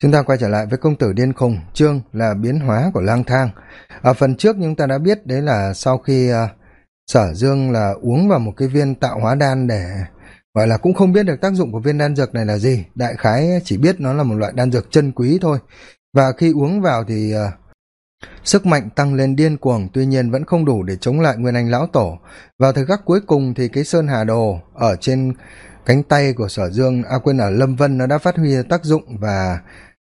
chúng ta quay trở lại với công tử điên khùng chương là biến hóa của lang thang. Ở phần trước chúng ta đã biết đấy là sau khi uh, sở dương là uống vào một cái viên tạo hóa đan để gọi là cũng không biết được tác dụng của viên đan dược này là gì. Đại khái chỉ biết nó là một loại đan dược chân quý thôi. Và khi uống vào thì uh, sức mạnh tăng lên điên cuồng tuy nhiên vẫn không đủ để chống lại nguyên anh lão tổ. Vào thời khắc cuối cùng thì cái sơn hà đồ ở trên cánh tay của sở dương a à, quên ở lâm vân nó đã phát huy tác dụng và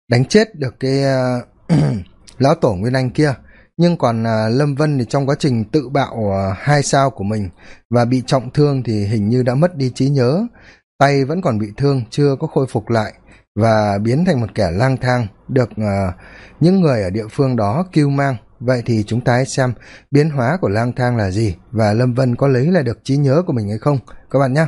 đánh chết được cái ờ, lão tổ nguyên anh kia. Nhưng còn ờ, lâm vân thì trong quá trình tự bạo ờ, hai sao của mình và bị trọng thương thì hình như đã mất đi trí nhớ. Tay vẫn còn bị thương chưa có khôi phục lại và biến thành một kẻ lang thang được uh, những người ở địa phương đó kêu mang. Vậy thì chúng ta hãy xem biến hóa của lang thang là gì và lâm vân có lấy lại được trí nhớ của mình hay không. Các bạn nhé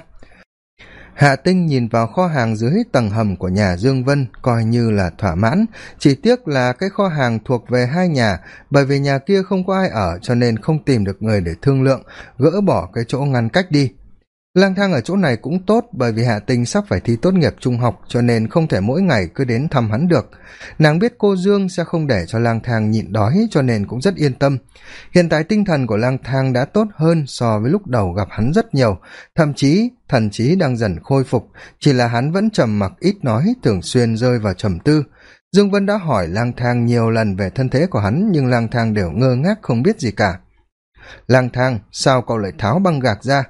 hạ tinh nhìn vào kho hàng dưới tầng hầm của nhà dương vân coi như là thỏa mãn, chỉ tiếc là cái kho hàng thuộc về hai nhà, bởi vì nhà kia không có ai ở cho nên không tìm được người để thương lượng, gỡ bỏ cái chỗ ngăn cách đi lang thang ở chỗ này cũng tốt bởi vì hạ tinh sắp phải thi tốt nghiệp trung học, cho nên không thể mỗi ngày cứ đến thăm hắn được. Nàng biết cô dương sẽ không để cho lang thang nhịn đói, cho nên cũng rất yên tâm. Hiện tại tinh thần của lang thang đã tốt hơn so với lúc đầu gặp hắn rất nhiều. Thậm chí, thần trí đang dần khôi phục, chỉ là hắn vẫn trầm mặc ít nói, thường xuyên rơi vào trầm tư. Dương vân đã hỏi lang thang nhiều lần về thân thế của hắn, nhưng lang thang đều ngơ ngác không biết gì cả. Lang thang, sao cậu lại tháo băng gạc ra?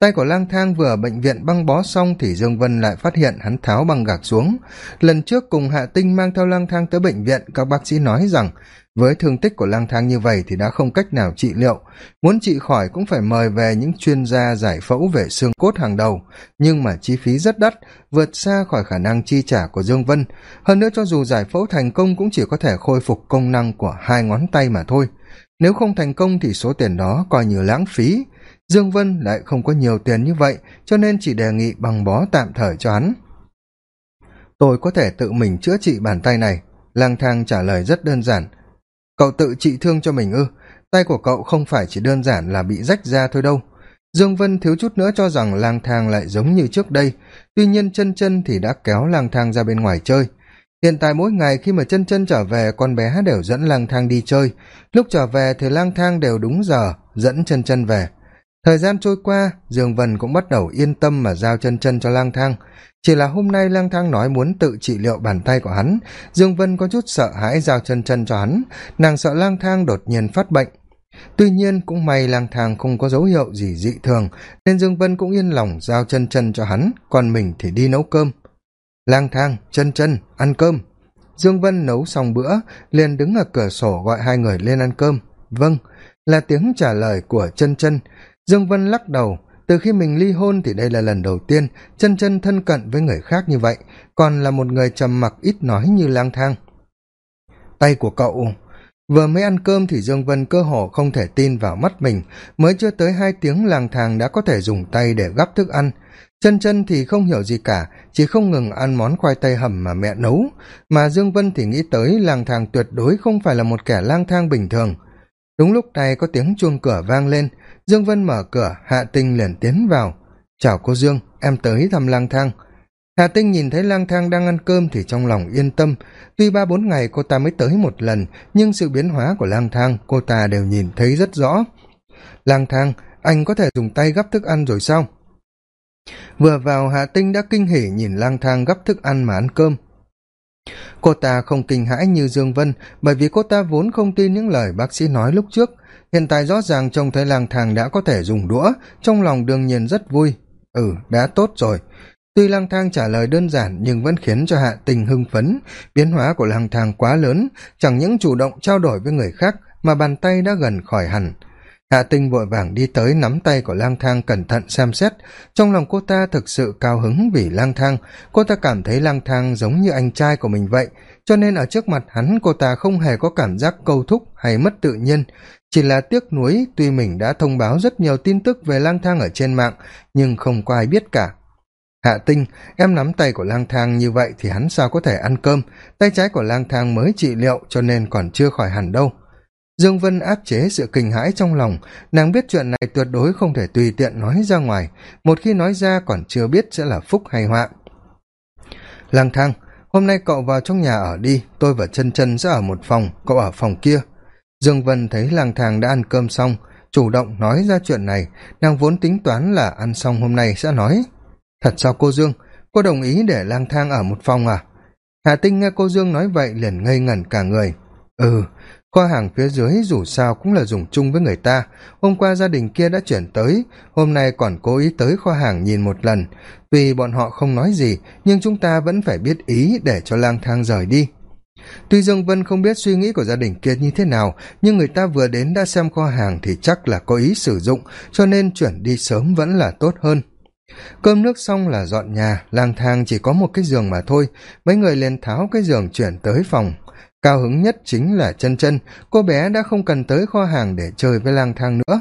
Tay của lang thang vừa ở bệnh viện băng bó xong thì dương vân lại phát hiện hắn tháo băng gạc xuống. Lần trước cùng hạ tinh mang theo lang thang tới bệnh viện, các bác sĩ nói rằng, với thương tích của lang thang như vậy thì đã không cách nào trị liệu. Muốn trị khỏi cũng phải mời về những chuyên gia giải phẫu về xương cốt hàng đầu. Nhưng mà chi phí rất đắt, vượt xa khỏi khả năng chi trả của dương vân. Hơn nữa cho dù giải phẫu thành công cũng chỉ có thể khôi phục công năng của hai ngón tay mà thôi. Nếu không thành công thì số tiền đó coi như lãng phí dương vân lại không có nhiều tiền như vậy, cho nên chỉ đề nghị bằng bó tạm thời cho hắn. Tôi có thể tự mình chữa trị bàn tay này, lang thang trả lời rất đơn giản. Cậu tự trị thương cho mình ư, tay của cậu không phải chỉ đơn giản là bị rách ra thôi đâu. Dương vân thiếu chút nữa cho rằng lang thang lại giống như trước đây, tuy nhiên chân chân thì đã kéo lang thang ra bên ngoài chơi. Hiện tại mỗi ngày khi mà chân chân trở về, con bé đều dẫn lang thang đi chơi. Lúc trở về thì lang thang đều đúng giờ, dẫn chân chân về thời gian trôi qua, dương vân cũng bắt đầu yên tâm mà giao chân chân cho lang thang. Chỉ là hôm nay lang thang nói muốn tự trị liệu bàn tay của hắn, dương vân có chút sợ hãi giao chân chân cho hắn. Nàng sợ lang thang đột nhiên phát bệnh. Tuy nhiên, cũng may lang thang không có dấu hiệu gì dị thường, nên dương vân cũng yên lòng giao chân chân cho hắn, còn mình thì đi nấu cơm. Lang thang, chân chân, ăn cơm. Dương vân nấu xong bữa, liền đứng ở cửa sổ gọi hai người lên ăn cơm. Vâng là tiếng trả lời của chân chân dương vân lắc đầu, từ khi mình ly hôn thì đây là lần đầu tiên chân chân thân cận với người khác như vậy, còn là một người trầm mặc ít nói như lang thang. Tay của cậu, vừa mới ăn cơm thì dương vân cơ hồ không thể tin vào mắt mình, mới chưa tới hai tiếng lang thang đã có thể dùng tay để gắp thức ăn. Chân chân thì không hiểu gì cả, chỉ không ngừng ăn món khoai tây hầm mà mẹ nấu, mà dương vân thì nghĩ tới lang thang tuyệt đối không phải là một kẻ lang thang bình thường. Đúng lúc này có tiếng chuông cửa vang lên dương vân mở cửa, hạ tinh liền tiến vào. Chào cô dương, em tới thăm lang thang. Hạ tinh nhìn thấy lang thang đang ăn cơm thì trong lòng yên tâm. Tuy ba bốn ngày cô ta mới tới một lần, nhưng sự biến hóa của lang thang cô ta đều nhìn thấy rất rõ. Lang thang, anh có thể dùng tay gắp thức ăn rồi sao? Vừa vào, hạ tinh đã kinh hỉ nhìn lang thang gắp thức ăn mà ăn cơm. Cô ta không kinh hãi như dương vân, bởi vì cô ta vốn không tin những lời bác sĩ nói lúc trước hiện tại rõ ràng trông thấy lang thang đã có thể dùng đũa, trong lòng đương nhiên rất vui. Ừ đã tốt rồi. Tuy lang thang trả lời đơn giản, nhưng vẫn khiến cho hạ tình hưng phấn. Biến hóa của lang thang quá lớn, chẳng những chủ động trao đổi với người khác, mà bàn tay đã gần khỏi hẳn. Hạ tinh vội vàng đi tới nắm tay của lang thang cẩn thận xem xét. Trong lòng cô ta thực sự cao hứng vì lang thang. Cô ta cảm thấy lang thang giống như anh trai của mình vậy, cho nên ở trước mặt hắn cô ta không hề có cảm giác câu thúc hay mất tự nhiên chỉ là tiếc nuối, tuy mình đã thông báo rất nhiều tin tức về lang thang ở trên mạng, nhưng không có ai biết cả. Hạ tinh, em nắm tay của lang thang như vậy thì hắn sao có thể ăn cơm? Tay trái của lang thang mới trị liệu cho nên còn chưa khỏi hẳn đâu. Dương vân áp chế sự kinh hãi trong lòng. Nàng biết chuyện này tuyệt đối không thể tùy tiện nói ra ngoài. Một khi nói ra còn chưa biết sẽ là phúc hay họa. Lang thang, hôm nay cậu vào trong nhà ở đi. Tôi và chân chân sẽ ở một phòng, cậu ở phòng kia dương vân thấy lang thang đã ăn cơm xong, chủ động nói ra chuyện này. Nàng vốn tính toán là ăn xong hôm nay sẽ nói. Thật sao cô dương? Cô đồng ý để lang thang ở một phòng à? Hà tinh nghe cô dương nói vậy liền ngây ngẩn cả người. Ừ kho hàng phía dưới dù sao cũng là dùng chung với người ta. Hôm qua gia đình kia đã chuyển tới, hôm nay còn cố ý tới kho hàng nhìn một lần. Tuy bọn họ không nói gì, nhưng chúng ta vẫn phải biết ý để cho lang thang rời đi tuy dương vân không biết suy nghĩ của gia đình kia như thế nào, nhưng người ta vừa đến đã xem kho hàng thì chắc là có ý sử dụng, cho nên chuyển đi sớm vẫn là tốt hơn. Cơm nước xong là dọn nhà, lang thang chỉ có một cái giường mà thôi. Mấy người liền tháo cái giường chuyển tới phòng. Cao hứng nhất chính là chân chân, cô bé đã không cần tới kho hàng để chơi với lang thang nữa.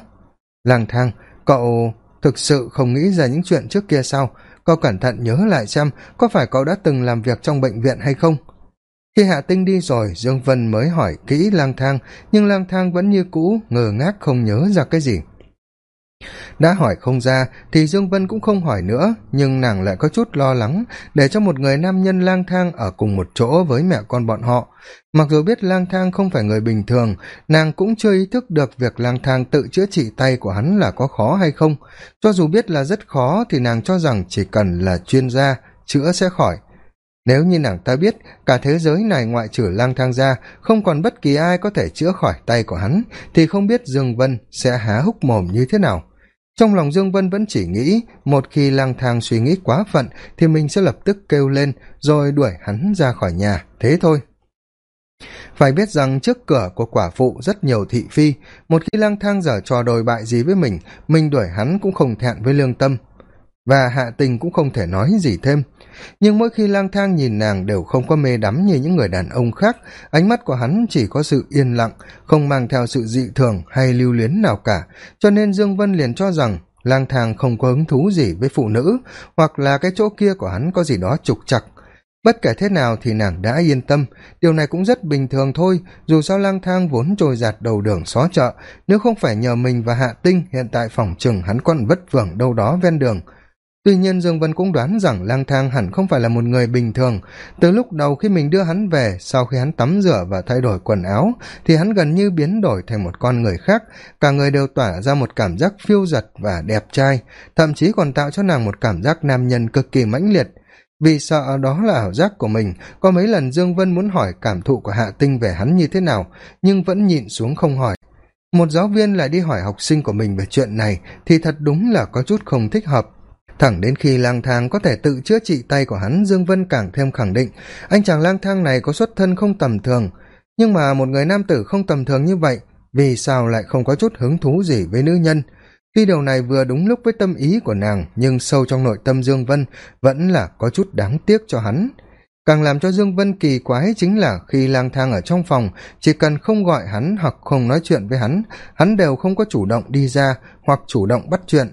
Lang thang, cậu thực sự không nghĩ ra những chuyện trước kia sao? Cậu cẩn thận nhớ lại xem, có phải cậu đã từng làm việc trong bệnh viện hay không? Khi hạ tinh đi rồi, dương vân mới hỏi kỹ lang thang, nhưng lang thang vẫn như cũ, ngờ ngác không nhớ ra cái gì. Đã hỏi không ra, thì dương vân cũng không hỏi nữa, nhưng nàng lại có chút lo lắng, để cho một người nam nhân lang thang ở cùng một chỗ với mẹ con bọn họ. Mặc dù biết lang thang không phải người bình thường, nàng cũng chưa ý thức được việc lang thang tự chữa trị tay của hắn là có khó hay không. Cho dù biết là rất khó, thì nàng cho rằng chỉ cần là chuyên gia, chữa sẽ khỏi nếu như nàng ta biết, cả thế giới này ngoại trừ lang thang ra, không còn bất kỳ ai có thể chữa khỏi tay của hắn, thì không biết dương vân sẽ há húc mồm như thế nào. Trong lòng dương vân vẫn chỉ nghĩ, một khi lang thang suy nghĩ quá phận, thì mình sẽ lập tức kêu lên, rồi đuổi hắn ra khỏi nhà. Thế thôi. Phải biết rằng trước cửa của quả phụ rất nhiều thị phi, một khi lang thang dở trò đồi bại gì với mình mình đuổi hắn cũng không thẹn với lương tâm và hạ tình cũng không thể nói gì thêm. Nhưng mỗi khi lang thang nhìn nàng đều không có mê đắm như những người đàn ông khác. Ánh mắt của hắn chỉ có sự yên lặng, không mang theo sự dị thường hay lưu luyến nào cả. Cho nên dương vân liền cho rằng lang thang không có hứng thú gì với phụ nữ, hoặc là cái chỗ kia của hắn có gì đó trục chặt bất kể thế nào thì nàng đã yên tâm. Điều này cũng rất bình thường thôi, dù sao lang thang vốn trôi giạt đầu đường xó chợ. Nếu không phải nhờ mình và hạ tinh, hiện tại phòng chừng hắn còn vất vưởng đâu đó ven đường tuy nhiên dương vân cũng đoán rằng lang thang hẳn không phải là một người bình thường. Từ lúc đầu khi mình đưa hắn về, sau khi hắn tắm rửa và thay đổi quần áo, thì hắn gần như biến đổi thành một con người khác. Cả người đều tỏa ra một cảm giác phiêu giật và đẹp trai, thậm chí còn tạo cho nàng một cảm giác nam nhân cực kỳ mãnh liệt. Vì sợ đó là ảo giác của mình, có mấy lần dương vân muốn hỏi cảm thụ của hạ tinh về hắn như thế nào, nhưng vẫn nhịn xuống không hỏi. Một giáo viên lại đi hỏi học sinh của mình về chuyện này, thì thật đúng là có chút không thích hợp thẳng đến khi lang thang có thể tự chữa trị tay của hắn, dương vân càng thêm khẳng định, anh chàng lang thang này có xuất thân không tầm thường. Nhưng mà một người nam tử không tầm thường như vậy, vì sao lại không có chút hứng thú gì với nữ nhân? Tuy điều này vừa đúng lúc với tâm ý của nàng, nhưng sâu trong nội tâm dương vân vẫn là có chút đáng tiếc cho hắn. Càng làm cho dương vân kỳ quái chính là khi lang thang ở trong phòng, chỉ cần không gọi hắn hoặc không nói chuyện với hắn hắn đều không có chủ động đi ra hoặc chủ động bắt chuyện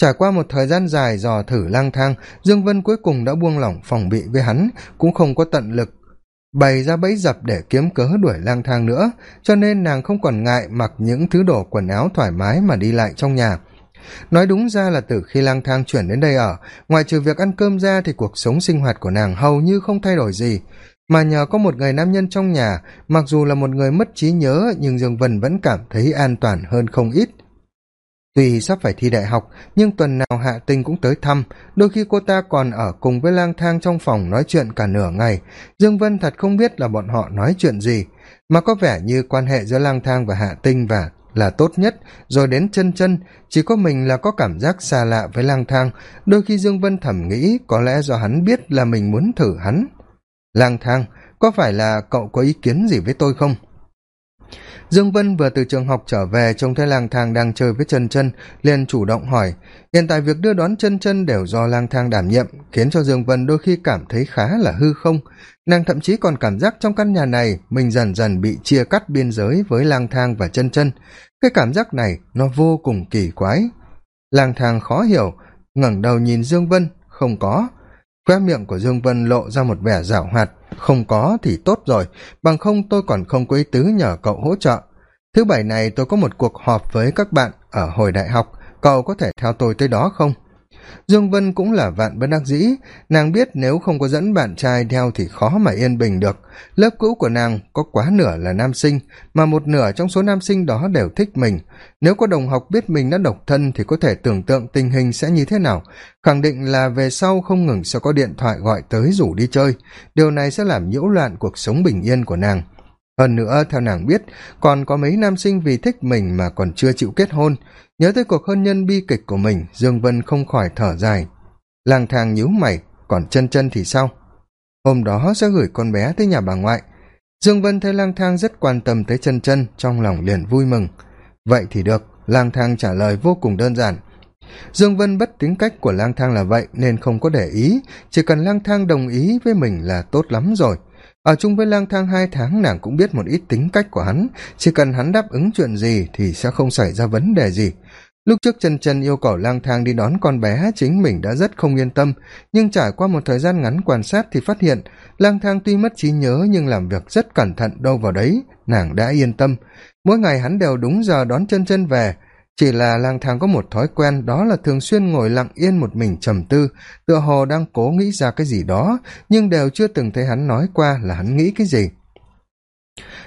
trải qua một thời gian dài dò thử lang thang, dương vân cuối cùng đã buông lỏng phòng bị với hắn, cũng không có tận lực bày ra bẫy dập để kiếm cớ đuổi lang thang nữa, cho nên nàng không còn ngại mặc những thứ đồ quần áo thoải mái mà đi lại trong nhà. Nói đúng ra là từ khi lang thang chuyển đến đây ở ngoài trừ việc ăn cơm ra thì cuộc sống sinh hoạt của nàng hầu như không thay đổi gì. Mà nhờ có một người nam nhân trong nhà, mặc dù là một người mất trí nhớ, nhưng dương vân vẫn cảm thấy an toàn hơn không ít tuy sắp phải thi đại học, nhưng tuần nào hạ tinh cũng tới thăm. Đôi khi cô ta còn ở cùng với lang thang trong phòng nói chuyện cả nửa ngày. Dương vân thật không biết là bọn họ nói chuyện gì, mà có vẻ như quan hệ giữa lang thang và hạ tinh và là tốt nhất. Rồi đến chân chân, chỉ có mình là có cảm giác xa lạ với lang thang. Đôi khi dương vân thầm nghĩ có lẽ do hắn biết là mình muốn thử hắn. Lang thang, có phải là cậu có ý kiến gì với tôi không? Dương vân vừa từ trường học trở về, trông thấy lang thang đang chơi với chân chân liền chủ động hỏi, hiện tại việc đưa đón chân chân đều do lang thang đảm nhiệm, khiến cho dương vân đôi khi cảm thấy khá là hư không. Nàng thậm chí còn cảm giác trong căn nhà này, mình dần dần bị chia cắt biên giới với lang thang và chân chân cái cảm giác này, nó vô cùng kỳ quái. Lang thang khó hiểu, ngẩng đầu nhìn dương vân, không có. Khoe miệng của dương vân lộ ra một vẻ giảo hoạt không có thì tốt rồi, bằng không tôi còn không có ý tứ nhờ cậu hỗ trợ. Thứ bảy này tôi có một cuộc họp với các bạn ở hồi đại học, cậu có thể theo tôi tới đó không? Dương vân cũng là vạn bất đắc dĩ. Nàng biết nếu không có dẫn bạn trai theo thì khó mà yên bình được. Lớp cũ của nàng có quá nửa là nam sinh, mà một nửa trong số nam sinh đó đều thích mình. Nếu có đồng học biết mình đã độc thân thì có thể tưởng tượng tình hình sẽ như thế nào. Khẳng định là về sau không ngừng sẽ có điện thoại gọi tới rủ đi chơi. Điều này sẽ làm nhiễu loạn cuộc sống bình yên của nàng. Hơn nữa, theo nàng biết, còn có mấy nam sinh vì thích mình mà còn chưa chịu kết hôn nhớ tới cuộc hôn nhân bi kịch của mình, dương vân không khỏi thở dài. Lang thang nhíu mày, còn chân chân thì sao? Hôm đó sẽ gửi con bé tới nhà bà ngoại. Dương vân thấy lang thang rất quan tâm tới chân chân, trong lòng liền vui mừng. Vậy thì được, lang thang trả lời vô cùng đơn giản. Dương vân bất tính cách của lang thang là vậy, nên không có để ý. Chỉ cần lang thang đồng ý với mình là tốt lắm rồi ở chung với lang thang hai tháng, nàng cũng biết một ít tính cách của hắn. Chỉ cần hắn đáp ứng chuyện gì thì sẽ không xảy ra vấn đề gì. Lúc trước chân chân yêu cầu lang thang đi đón con bé, chính mình đã rất không yên tâm. Nhưng trải qua một thời gian ngắn quan sát thì phát hiện, lang thang tuy mất trí nhớ nhưng làm việc rất cẩn thận đâu vào đấy, nàng đã yên tâm. Mỗi ngày hắn đều đúng giờ đón chân chân về chỉ là lang thang có một thói quen, đó là thường xuyên ngồi lặng yên một mình trầm tư, tựa hồ đang cố nghĩ ra cái gì đó, nhưng đều chưa từng thấy hắn nói qua là hắn nghĩ cái gì.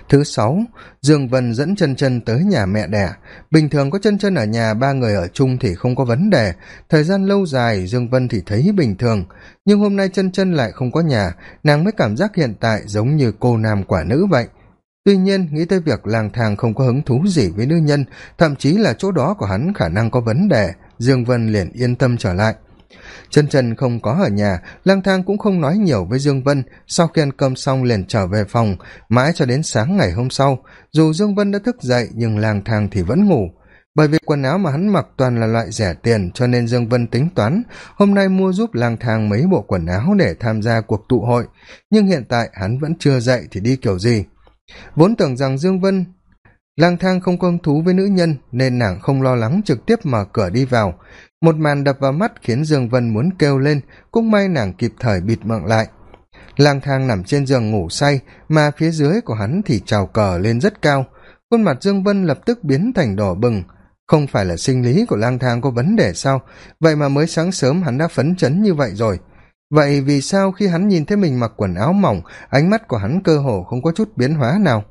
Thứ sáu, dương vân dẫn chân chân tới nhà mẹ đẻ. Bình thường có chân chân ở nhà, ba người ở chung thì không có vấn đề. Thời gian lâu dài, dương vân thì thấy bình thường. Nhưng hôm nay chân chân lại không có nhà, nàng mới cảm giác hiện tại giống như cô nam quả nữ vậy tuy nhiên, nghĩ tới việc lang thang không có hứng thú gì với nữ nhân, thậm chí là chỗ đó của hắn khả năng có vấn đề, dương vân liền yên tâm trở lại. Chân trần không có ở nhà, lang thang cũng không nói nhiều với dương vân. Sau khi ăn cơm xong liền trở về phòng, mãi cho đến sáng ngày hôm sau. Dù dương vân đã thức dậy, nhưng lang thang thì vẫn ngủ. Bởi vì quần áo mà hắn mặc toàn là loại rẻ tiền, cho nên dương vân tính toán, hôm nay mua giúp lang thang mấy bộ quần áo để tham gia cuộc tụ hội. Nhưng hiện tại hắn vẫn chưa dậy thì đi kiểu gì? Vốn tưởng rằng dương vân, lang thang không công thú với nữ nhân, nên nàng không lo lắng trực tiếp mở cửa đi vào. Một màn đập vào mắt khiến dương vân muốn kêu lên, cũng may nàng kịp thời bịt miệng lại. Lang thang nằm trên giường ngủ say, mà phía dưới của hắn thì trào cờ lên rất cao. Khuôn mặt dương vân lập tức biến thành đỏ bừng. Không phải là sinh lý của lang thang có vấn đề sao? Vậy mà mới sáng sớm hắn đã phấn chấn như vậy rồi vậy vì sao khi hắn nhìn thấy mình mặc quần áo mỏng, ánh mắt của hắn cơ hồ không có chút biến hóa nào?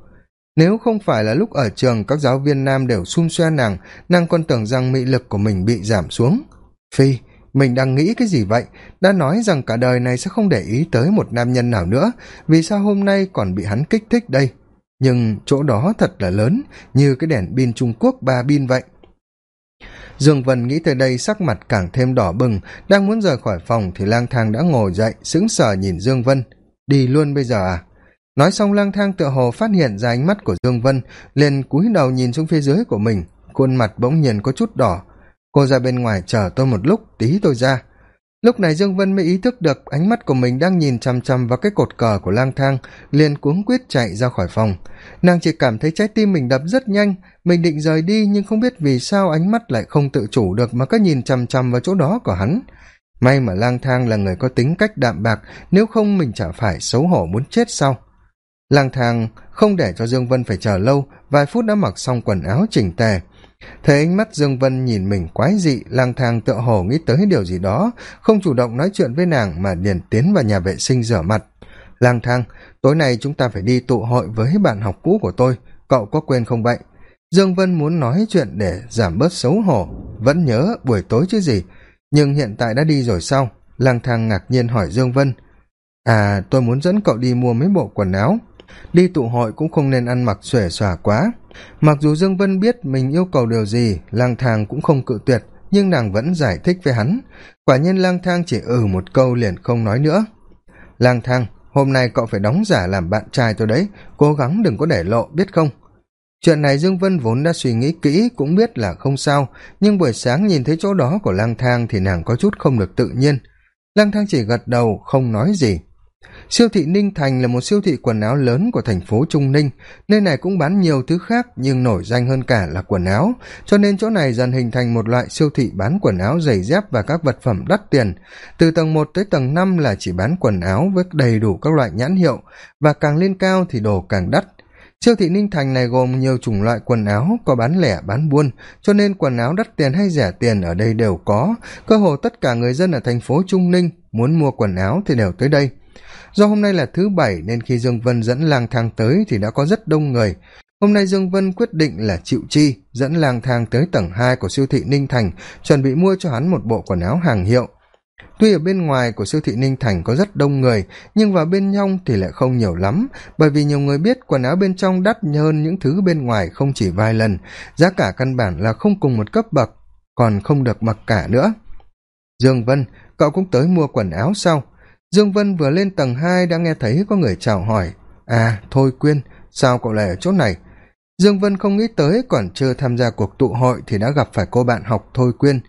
Nếu không phải là lúc ở trường, các giáo viên nam đều xung xoe nàng nàng còn tưởng rằng mị lực của mình bị giảm xuống. Phi, mình đang nghĩ cái gì vậy? Đã nói rằng cả đời này sẽ không để ý tới một nam nhân nào nữa, vì sao hôm nay còn bị hắn kích thích đây? Nhưng chỗ đó thật là lớn, như cái đèn pin trung quốc ba pin vậy dương vân nghĩ tới đây sắc mặt càng thêm đỏ bừng, đang muốn rời khỏi phòng thì lang thang đã ngồi dậy, sững sờ nhìn dương vân. Đi luôn bây giờ à? Nói xong lang thang tựa hồ phát hiện ra ánh mắt của dương vân, liền cúi đầu nhìn xuống phía dưới của mình. Khuôn mặt bỗng nhiên có chút đỏ. Cô ra bên ngoài chờ tôi một lúc, tí tôi ra lúc này dương vân mới ý thức được ánh mắt của mình đang nhìn chằm chằm vào cái cột cờ của lang thang, liền cuống quyết chạy ra khỏi phòng. Nàng chỉ cảm thấy trái tim mình đập rất nhanh, mình định rời đi nhưng không biết vì sao ánh mắt lại không tự chủ được mà cứ nhìn chằm chằm vào chỗ đó của hắn. May mà lang thang là người có tính cách đạm bạc, nếu không mình chả phải xấu hổ muốn chết sau. Lang thang không để cho dương vân phải chờ lâu, vài phút đã mặc xong quần áo chỉnh tề thấy ánh mắt dương vân nhìn mình quái dị, lang thang tựa hồ nghĩ tới điều gì đó, không chủ động nói chuyện với nàng mà liền tiến vào nhà vệ sinh rửa mặt. Lang thang, tối nay chúng ta phải đi tụ hội với bạn học cũ của tôi, cậu có quên không vậy? Dương vân muốn nói chuyện để giảm bớt xấu hổ, vẫn nhớ buổi tối chứ gì, nhưng hiện tại đã đi rồi sao? Lang thang ngạc nhiên hỏi dương vân. À tôi muốn dẫn cậu đi mua mấy bộ quần áo. Đi tụ hội cũng không nên ăn mặc xuể xòa quá mặc dù dương vân biết mình yêu cầu điều gì, lang thang cũng không cự tuyệt, nhưng nàng vẫn giải thích với hắn. Quả nhiên lang thang chỉ ừ một câu liền không nói nữa. Lang thang, hôm nay cậu phải đóng giả làm bạn trai tôi đấy, cố gắng đừng có để lộ, biết không? Chuyện này dương vân vốn đã suy nghĩ kỹ, cũng biết là không sao, nhưng buổi sáng nhìn thấy chỗ đó của lang thang thì nàng có chút không được tự nhiên. Lang thang chỉ gật đầu, không nói gì siêu thị ninh thành là một siêu thị quần áo lớn của thành phố trung ninh. Nơi này cũng bán nhiều thứ khác nhưng nổi danh hơn cả là quần áo. Cho nên chỗ này dần hình thành một loại siêu thị bán quần áo giày dép và các vật phẩm đắt tiền. Từ tầng một tới tầng năm là chỉ bán quần áo với đầy đủ các loại nhãn hiệu. Và càng lên cao thì đồ càng đắt. Siêu thị ninh thành này gồm nhiều chủng loại quần áo, có bán lẻ, bán buôn. Cho nên quần áo đắt tiền hay rẻ tiền ở đây đều có. Cơ hồ tất cả người dân ở thành phố trung ninh muốn mua quần áo thì đều tới đây do hôm nay là thứ bảy nên khi dương vân dẫn lang thang tới thì đã có rất đông người. Hôm nay dương vân quyết định là chịu chi, dẫn lang thang tới tầng hai của siêu thị ninh thành, chuẩn bị mua cho hắn một bộ quần áo hàng hiệu. Tuy ở bên ngoài của siêu thị ninh thành có rất đông người, nhưng vào bên trong thì lại không nhiều lắm, bởi vì nhiều người biết quần áo bên trong đắt hơn những thứ bên ngoài không chỉ vài lần, giá cả căn bản là không cùng một cấp bậc, còn không được mặc cả nữa. Dương vân, cậu cũng tới mua quần áo sau dương vân vừa lên tầng hai đã nghe thấy có người chào hỏi. À thôi quyên, sao cậu lại ở chỗ này? Dương vân không nghĩ tới, còn chưa tham gia cuộc tụ hội thì đã gặp phải cô bạn học thôi quyên.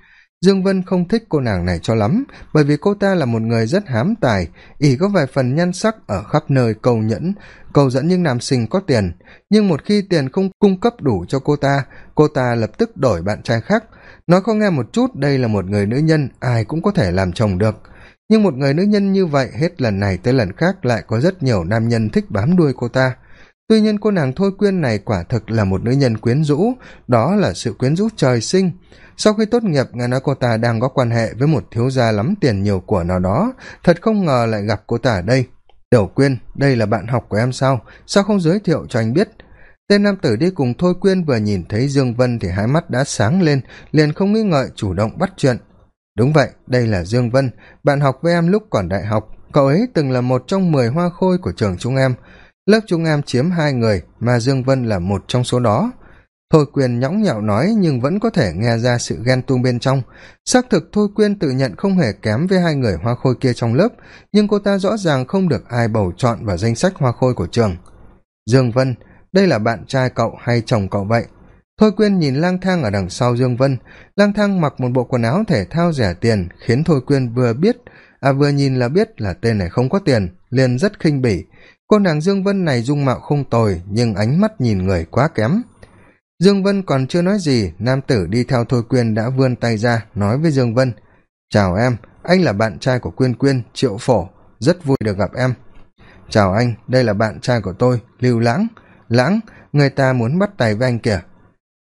Dương vân không thích cô nàng này cho lắm, bởi vì cô ta là một người rất hám tài, ỷ có vài phần nhan sắc ở khắp nơi cầu nhẫn cầu dẫn những nam sinh có tiền. Nhưng một khi tiền không cung cấp đủ cho cô ta cô ta lập tức đổi bạn trai khác. Nói không nghe một chút, đây là một người nữ nhân, ai cũng có thể làm chồng được nhưng một người nữ nhân như vậy hết lần này tới lần khác lại có rất nhiều nam nhân thích bám đuôi cô ta. Tuy nhiên cô nàng thôi quyên này quả thực là một nữ nhân quyến rũ, đó là sự quyến rũ trời sinh. Sau khi tốt nghiệp, nghe nói cô ta đang có quan hệ với một thiếu gia lắm tiền nhiều của nào đó. Thật không ngờ lại gặp cô ta ở đây. Tiểu quyên, đây là bạn học của em sao? Sao không giới thiệu cho anh biết? Tên nam tử đi cùng thôi quyên vừa nhìn thấy dương vân thì hai mắt đã sáng lên, liền không nghĩ ngợi chủ động bắt chuyện đúng vậy, đây là dương vân. Bạn học với em lúc còn đại học. Cậu ấy từng là một trong mười hoa khôi của trường chúng em. Lớp chúng em chiếm hai người, mà dương vân là một trong số đó. Thôi quyên nhõng nhẽo nói nhưng vẫn có thể nghe ra sự ghen tuông bên trong. Xác thực thôi quyên tự nhận không hề kém với hai người hoa khôi kia trong lớp, nhưng cô ta rõ ràng không được ai bầu chọn vào danh sách hoa khôi của trường. Dương vân, đây là bạn trai cậu hay chồng cậu vậy? Thôi quyên nhìn lang thang ở đằng sau dương vân. Lang thang mặc một bộ quần áo thể thao rẻ tiền, khiến thôi quyên vừa biết à vừa nhìn là biết là tên này không có tiền, liền rất khinh bỉ. Cô nàng dương vân này dung mạo không tồi, nhưng ánh mắt nhìn người quá kém. Dương vân còn chưa nói gì, nam tử đi theo thôi quyên đã vươn tay ra, nói với dương vân, chào em, anh là bạn trai của quyên quyên, triệu phổ, rất vui được gặp em. Chào anh, đây là bạn trai của tôi, lưu lãng. Lãng, người ta muốn bắt tay với anh kìa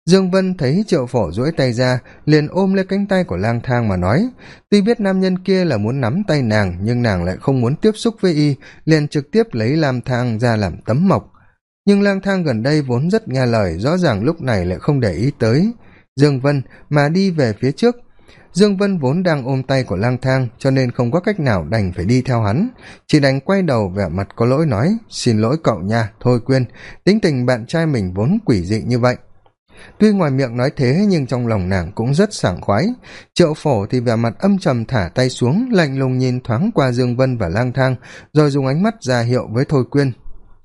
dương vân thấy triệu phổ duỗi tay ra, liền ôm lấy cánh tay của lang thang mà nói, tuy biết nam nhân kia là muốn nắm tay nàng, nhưng nàng lại không muốn tiếp xúc với y, liền trực tiếp lấy lam thang ra làm tấm mộc nhưng lang thang gần đây vốn rất nghe lời, rõ ràng lúc này lại không để ý tới. Dương vân, mà đi về phía trước. Dương vân vốn đang ôm tay của lang thang, cho nên không có cách nào đành phải đi theo hắn. Chỉ đành quay đầu vẻ mặt có lỗi nói, xin lỗi cậu nha, thôi quên. Tính tình bạn trai mình vốn quỷ dị như vậy tuy ngoài miệng nói thế, nhưng trong lòng nàng cũng rất sảng khoái. Triệu phổ thì vẻ mặt âm trầm thả tay xuống, lạnh lùng nhìn thoáng qua dương vân và lang thang, rồi dùng ánh mắt ra hiệu với thôi quyên.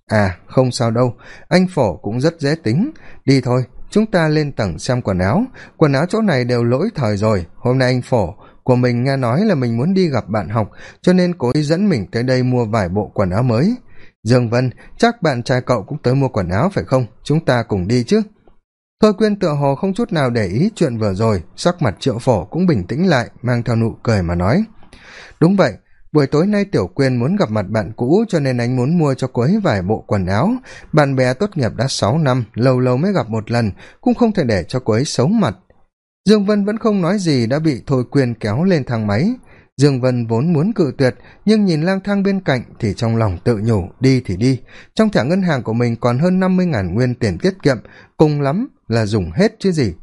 À không sao đâu, anh phổ cũng rất dễ tính. Đi thôi, chúng ta lên tầng xem quần áo. Quần áo chỗ này đều lỗi thời rồi. Hôm nay anh phổ, của mình nghe nói là mình muốn đi gặp bạn học, cho nên cố ý dẫn mình tới đây mua vài bộ quần áo mới. Dương vân, chắc bạn trai cậu cũng tới mua quần áo phải không? Chúng ta cùng đi chứ thôi quyên tựa hồ không chút nào để ý chuyện vừa rồi, sắc mặt triệu phổ cũng bình tĩnh lại, mang theo nụ cười mà nói. Đúng vậy, buổi tối nay tiểu quyên muốn gặp mặt bạn cũ cho nên anh muốn mua cho cô ấy vài bộ quần áo. Bạn bè tốt nghiệp đã sáu năm, lâu lâu mới gặp một lần, cũng không thể để cho cô ấy xấu mặt. Dương vân vẫn không nói gì đã bị thôi quyên kéo lên thang máy. Dương vân vốn muốn cự tuyệt, nhưng nhìn lang thang bên cạnh thì trong lòng tự nhủ, đi thì đi. Trong thẻ ngân hàng của mình còn hơn năm mươi ngàn nguyên tiền tiết kiệm, cùng lắm là dùng hết chứ gì.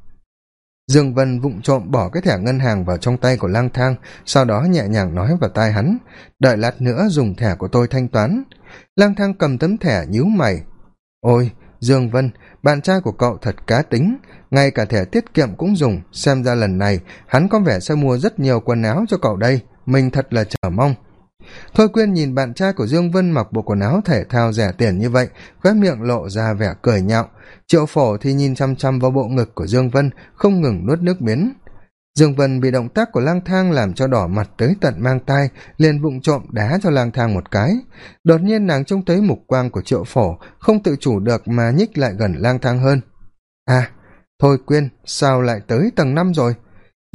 Dương vân vụng trộm bỏ cái thẻ ngân hàng vào trong tay của lang thang, sau đó nhẹ nhàng nói vào tai hắn, đợi lát nữa dùng thẻ của tôi thanh toán. Lang thang cầm tấm thẻ nhíu mày. Ôi, dương vân, bạn trai của cậu thật cá tính, ngay cả thẻ tiết kiệm cũng dùng, xem ra lần này hắn có vẻ sẽ mua rất nhiều quần áo cho cậu đây, mình thật là chờ mong thôi quyên nhìn bạn trai của dương vân mặc bộ quần áo thể thao rẻ tiền như vậy, khóe miệng lộ ra vẻ cười nhạo. Triệu phổ thì nhìn chăm chăm vào bộ ngực của dương vân, không ngừng nuốt nước miến dương vân bị động tác của lang thang làm cho đỏ mặt tới tận mang tai, liền vụng trộm đá cho lang thang một cái. Đột nhiên nàng trông thấy mục quang của triệu phổ, không tự chủ được mà nhích lại gần lang thang hơn. À thôi quyên sao lại tới tầng năm rồi?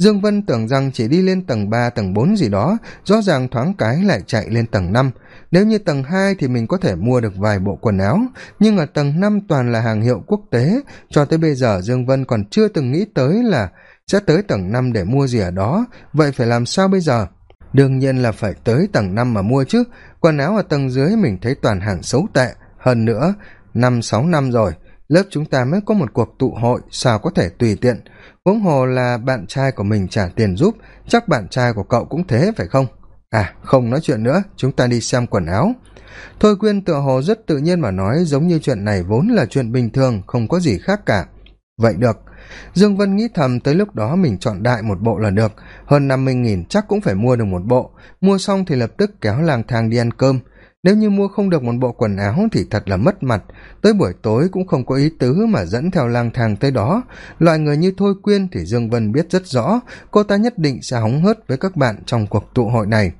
Dương vân tưởng rằng chỉ đi lên tầng ba, tầng bốn gì đó, rõ ràng thoáng cái lại chạy lên tầng năm. Nếu như tầng hai thì mình có thể mua được vài bộ quần áo, nhưng ở tầng năm toàn là hàng hiệu quốc tế. Cho tới bây giờ, dương vân còn chưa từng nghĩ tới là sẽ tới tầng năm để mua gì ở đó. Vậy phải làm sao bây giờ? Đương nhiên là phải tới tầng năm mà mua chứ. Quần áo ở tầng dưới mình thấy toàn hàng xấu tệ. Hơn nữa, năm, sáu năm rồi, lớp chúng ta mới có một cuộc tụ hội, sao có thể tùy tiện? Huống hồ là bạn trai của mình trả tiền giúp, chắc bạn trai của cậu cũng thế, phải không? À không nói chuyện nữa, chúng ta đi xem quần áo. Thôi quyên tựa hồ rất tự nhiên mà nói giống như chuyện này vốn là chuyện bình thường, không có gì khác cả. Vậy được. Dương vân nghĩ thầm tới lúc đó mình chọn đại một bộ là được. Hơn năm mươi nghìn chắc cũng phải mua được một bộ. Mua xong thì lập tức kéo lang thang đi ăn cơm nếu như mua không được một bộ quần áo thì thật là mất mặt. Tới buổi tối cũng không có ý tứ mà dẫn theo lang thang tới đó. Loại người như thôi quyên thì dương vân biết rất rõ cô ta nhất định sẽ hóng hớt với các bạn trong cuộc tụ hội này.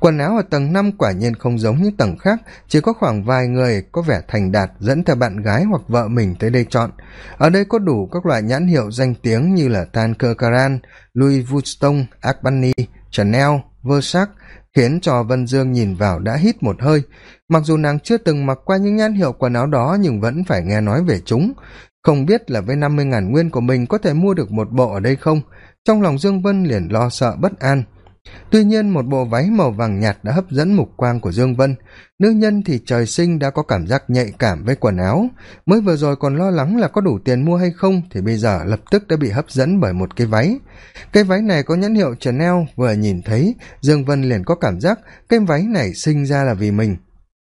Quần áo ở tầng năm quả nhiên không giống như tầng khác chỉ có khoảng vài người có vẻ thành đạt dẫn theo bạn gái hoặc vợ mình tới đây chọn. Ở đây có đủ các loại nhãn hiệu danh tiếng như là tanker karan louis vuitton Armani, chanel versace khiến cho vân dương nhìn vào đã hít một hơi. Mặc dù nàng chưa từng mặc qua những nhãn hiệu quần áo đó, nhưng vẫn phải nghe nói về chúng. Không biết là với năm mươi ngàn nguyên của mình có thể mua được một bộ ở đây không? Trong lòng dương vân liền lo sợ bất an tuy nhiên, một bộ váy màu vàng nhạt đã hấp dẫn mục quang của dương vân. Nữ nhân thì trời sinh đã có cảm giác nhạy cảm với quần áo. Mới vừa rồi còn lo lắng là có đủ tiền mua hay không, thì bây giờ lập tức đã bị hấp dẫn bởi một cái váy. Cái váy này có nhãn hiệu chanel, vừa nhìn thấy, dương vân liền có cảm giác cái váy này sinh ra là vì mình.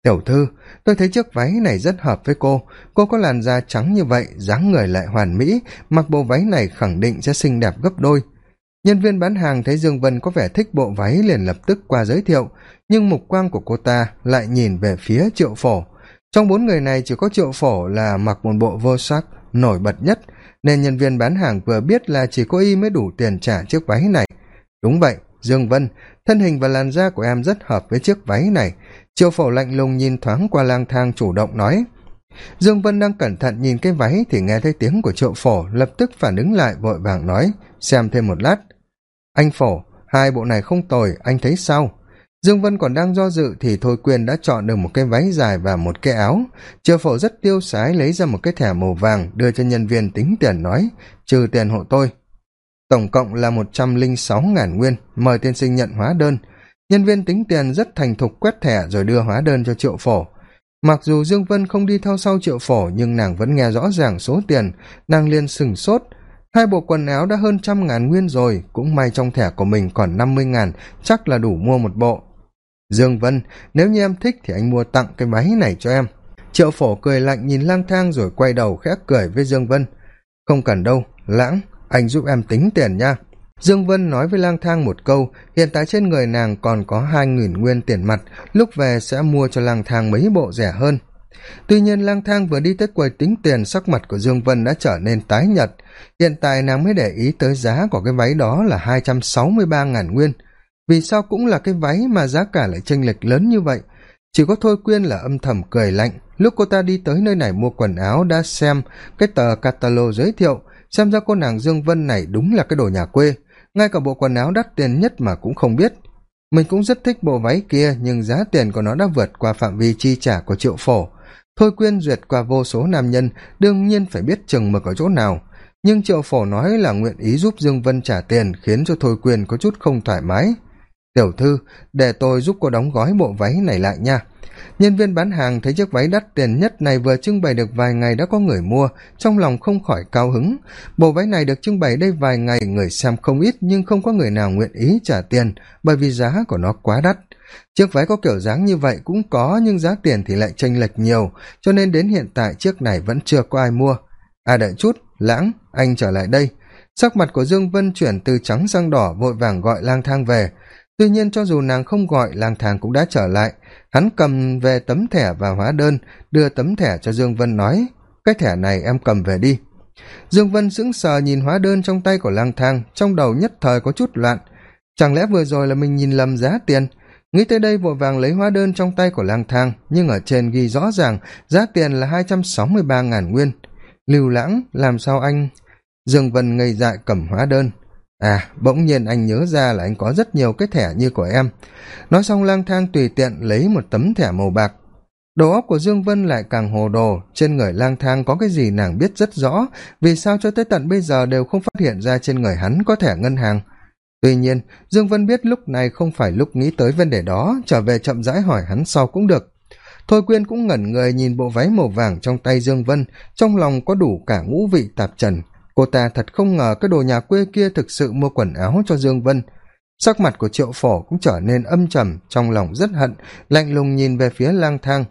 Tiểu thư, tôi thấy chiếc váy này rất hợp với cô. Cô có làn da trắng như vậy, dáng người lại hoàn mỹ, mặc bộ váy này khẳng định sẽ xinh đẹp gấp đôi nhân viên bán hàng thấy dương vân có vẻ thích bộ váy liền lập tức qua giới thiệu, nhưng mục quang của cô ta lại nhìn về phía triệu phổ. Trong bốn người này chỉ có triệu phổ là mặc một bộ vô sắc, nổi bật nhất, nên nhân viên bán hàng vừa biết là chỉ có y mới đủ tiền trả chiếc váy này. Đúng vậy, dương vân, thân hình và làn da của em rất hợp với chiếc váy này. Triệu phổ lạnh lùng nhìn thoáng qua lang thang chủ động nói. Dương vân đang cẩn thận nhìn cái váy thì nghe thấy tiếng của triệu phổ, lập tức phản ứng lại vội vàng nói, xem thêm một lát anh phổ, hai bộ này không tồi, anh thấy sao? Dương vân còn đang do dự thì thôi quyền đã chọn được một cái váy dài và một cái áo. Triều phổ rất tiêu sái lấy ra một cái thẻ màu vàng đưa cho nhân viên tính tiền nói, trừ tiền hộ tôi. Tổng cộng là một trăm linh sáu ngàn nguyên, mời tiên sinh nhận hóa đơn. Nhân viên tính tiền rất thành thục quét thẻ rồi đưa hóa đơn cho triệu phổ. Mặc dù dương vân không đi theo sau triệu phổ, nhưng nàng vẫn nghe rõ ràng số tiền. Nàng liền sừng sốt hai bộ quần áo đã hơn trăm ngàn nguyên rồi, cũng may trong thẻ của mình còn năm mươi ngàn, chắc là đủ mua một bộ. Dương vân, nếu như em thích thì anh mua tặng cái váy này cho em. Triệu phổ cười lạnh nhìn lang thang rồi quay đầu khẽ cười với dương vân. Không cần đâu, lãng, anh giúp em tính tiền nha. Dương vân nói với lang thang một câu, hiện tại trên người nàng còn có hai nghìn nguyên tiền mặt, lúc về sẽ mua cho lang thang mấy bộ rẻ hơn tuy nhiên, lang thang vừa đi tới quầy tính tiền, sắc mặt của dương vân đã trở nên tái nhật. Hiện tại nàng mới để ý tới giá của cái váy đó là hai trăm sáu mươi ba ngàn nguyên. Vì sao cũng là cái váy mà giá cả lại chênh lệch lớn như vậy? Chỉ có thôi quyên là âm thầm cười lạnh. Lúc cô ta đi tới nơi này mua quần áo đã xem, cái tờ catalog giới thiệu, xem ra cô nàng dương vân này đúng là cái đồ nhà quê. Ngay cả bộ quần áo đắt tiền nhất mà cũng không biết. Mình cũng rất thích bộ váy kia, nhưng giá tiền của nó đã vượt qua phạm vi chi trả của triệu phổ thôi quyên duyệt qua vô số nam nhân, đương nhiên phải biết chừng mực ở chỗ nào. Nhưng triệu phổ nói là nguyện ý giúp dương vân trả tiền khiến cho thôi quyên có chút không thoải mái. Tiểu thư, để tôi giúp cô đóng gói bộ váy này lại nha. Nhân viên bán hàng thấy chiếc váy đắt tiền nhất này vừa trưng bày được vài ngày đã có người mua, trong lòng không khỏi cao hứng. Bộ váy này được trưng bày đây vài ngày, người xem không ít nhưng không có người nào nguyện ý trả tiền, bởi vì giá của nó quá đắt chiếc váy có kiểu dáng như vậy cũng có nhưng giá tiền thì lại chênh lệch nhiều, cho nên đến hiện tại chiếc này vẫn chưa có ai mua. À đợi chút, lãng, anh trở lại đây. Sắc mặt của dương vân chuyển từ trắng sang đỏ, vội vàng gọi lang thang về. Tuy nhiên cho dù nàng không gọi, lang thang cũng đã trở lại. Hắn cầm về tấm thẻ và hóa đơn, đưa tấm thẻ cho dương vân nói, cái thẻ này em cầm về đi. Dương vân sững sờ nhìn hóa đơn trong tay của lang thang, trong đầu nhất thời có chút loạn. Chẳng lẽ vừa rồi là mình nhìn lầm giá tiền? Nghĩ tới đây vội vàng lấy hóa đơn trong tay của lang thang, nhưng ở trên ghi rõ ràng giá tiền là hai trăm sáu mươi ba ngàn nguyên. Lưu lãng, làm sao anh? Dương vân ngây dại cầm hóa đơn. À bỗng nhiên anh nhớ ra là anh có rất nhiều cái thẻ như của em. Nói xong lang thang tùy tiện lấy một tấm thẻ màu bạc. Đầu óc của dương vân lại càng hồ đồ, trên người lang thang có cái gì nàng biết rất rõ, vì sao cho tới tận bây giờ đều không phát hiện ra trên người hắn có thẻ ngân hàng tuy nhiên, dương vân biết lúc này không phải lúc nghĩ tới vấn đề đó, trở về chậm rãi hỏi hắn sau cũng được. Thôi quyên cũng ngẩn người nhìn bộ váy màu vàng trong tay dương vân, trong lòng có đủ cả ngũ vị tạp trần. Cô ta thật không ngờ cái đồ nhà quê kia thực sự mua quần áo cho dương vân. Sắc mặt của triệu phổ cũng trở nên âm trầm, trong lòng rất hận, lạnh lùng nhìn về phía lang thang.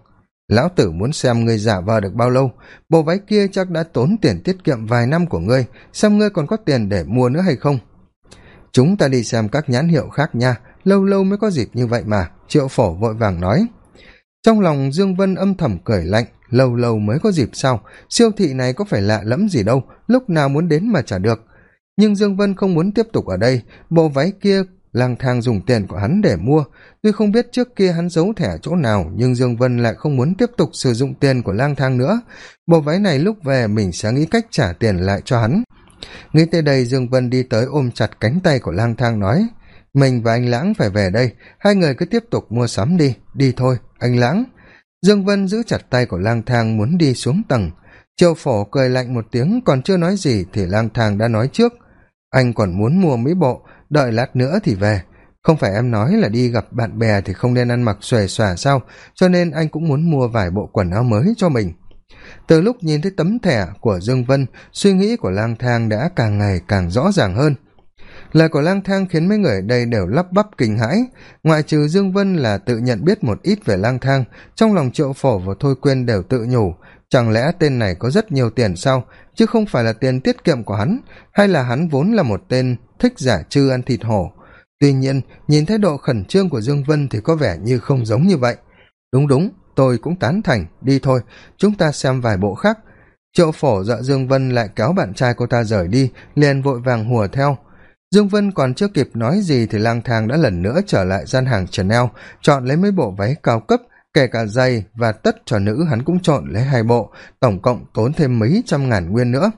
Lão tử muốn xem ngươi giả vờ được bao lâu, bộ váy kia chắc đã tốn tiền tiết kiệm vài năm của ngươi, xem ngươi còn có tiền để mua nữa hay không chúng ta đi xem các nhãn hiệu khác nha. Lâu lâu mới có dịp như vậy mà, triệu phổ vội vàng nói. Trong lòng dương vân âm thầm cười lạnh, lâu lâu mới có dịp sau siêu thị này có phải lạ lẫm gì đâu, lúc nào muốn đến mà trả được. Nhưng dương vân không muốn tiếp tục ở đây, bộ váy kia, lang thang dùng tiền của hắn để mua. Tuy không biết trước kia hắn giấu thẻ chỗ nào, nhưng dương vân lại không muốn tiếp tục sử dụng tiền của lang thang nữa. Bộ váy này lúc về mình sẽ nghĩ cách trả tiền lại cho hắn nghĩ tới đây, dương vân đi tới ôm chặt cánh tay của lang thang nói, mình và anh lãng phải về đây, hai người cứ tiếp tục mua sắm đi đi thôi, anh lãng. Dương vân giữ chặt tay của lang thang muốn đi xuống tầng. Triệu phổ cười lạnh một tiếng, còn chưa nói gì thì lang thang đã nói trước, anh còn muốn mua mấy bộ, đợi lát nữa thì về. Không phải em nói là đi gặp bạn bè thì không nên ăn mặc xuề xòa sao, cho nên anh cũng muốn mua vài bộ quần áo mới cho mình từ lúc nhìn thấy tấm thẻ của dương vân, suy nghĩ của lang thang đã càng ngày càng rõ ràng hơn. Lời của lang thang khiến mấy người ở đây đều lắp bắp kinh hãi. Ngoại trừ dương vân là tự nhận biết một ít về lang thang, trong lòng triệu phổ và thôi quyên đều tự nhủ, chẳng lẽ tên này có rất nhiều tiền sao, chứ không phải là tiền tiết kiệm của hắn, hay là hắn vốn là một tên thích giả trư ăn thịt hổ. Tuy nhiên, nhìn thái độ khẩn trương của dương vân thì có vẻ như không giống như vậy. Đúng đúng tôi cũng tán thành, đi thôi, chúng ta xem vài bộ khác. Triệu phổ dọa dương vân lại kéo bạn trai cô ta rời đi, liền vội vàng hùa theo. Dương vân còn chưa kịp nói gì thì lang thang đã lần nữa trở lại gian hàng chanel, chọn lấy mấy bộ váy cao cấp, kể cả giày và tất cho nữ hắn cũng chọn lấy hai bộ, tổng cộng tốn thêm mấy trăm ngàn nguyên nữa.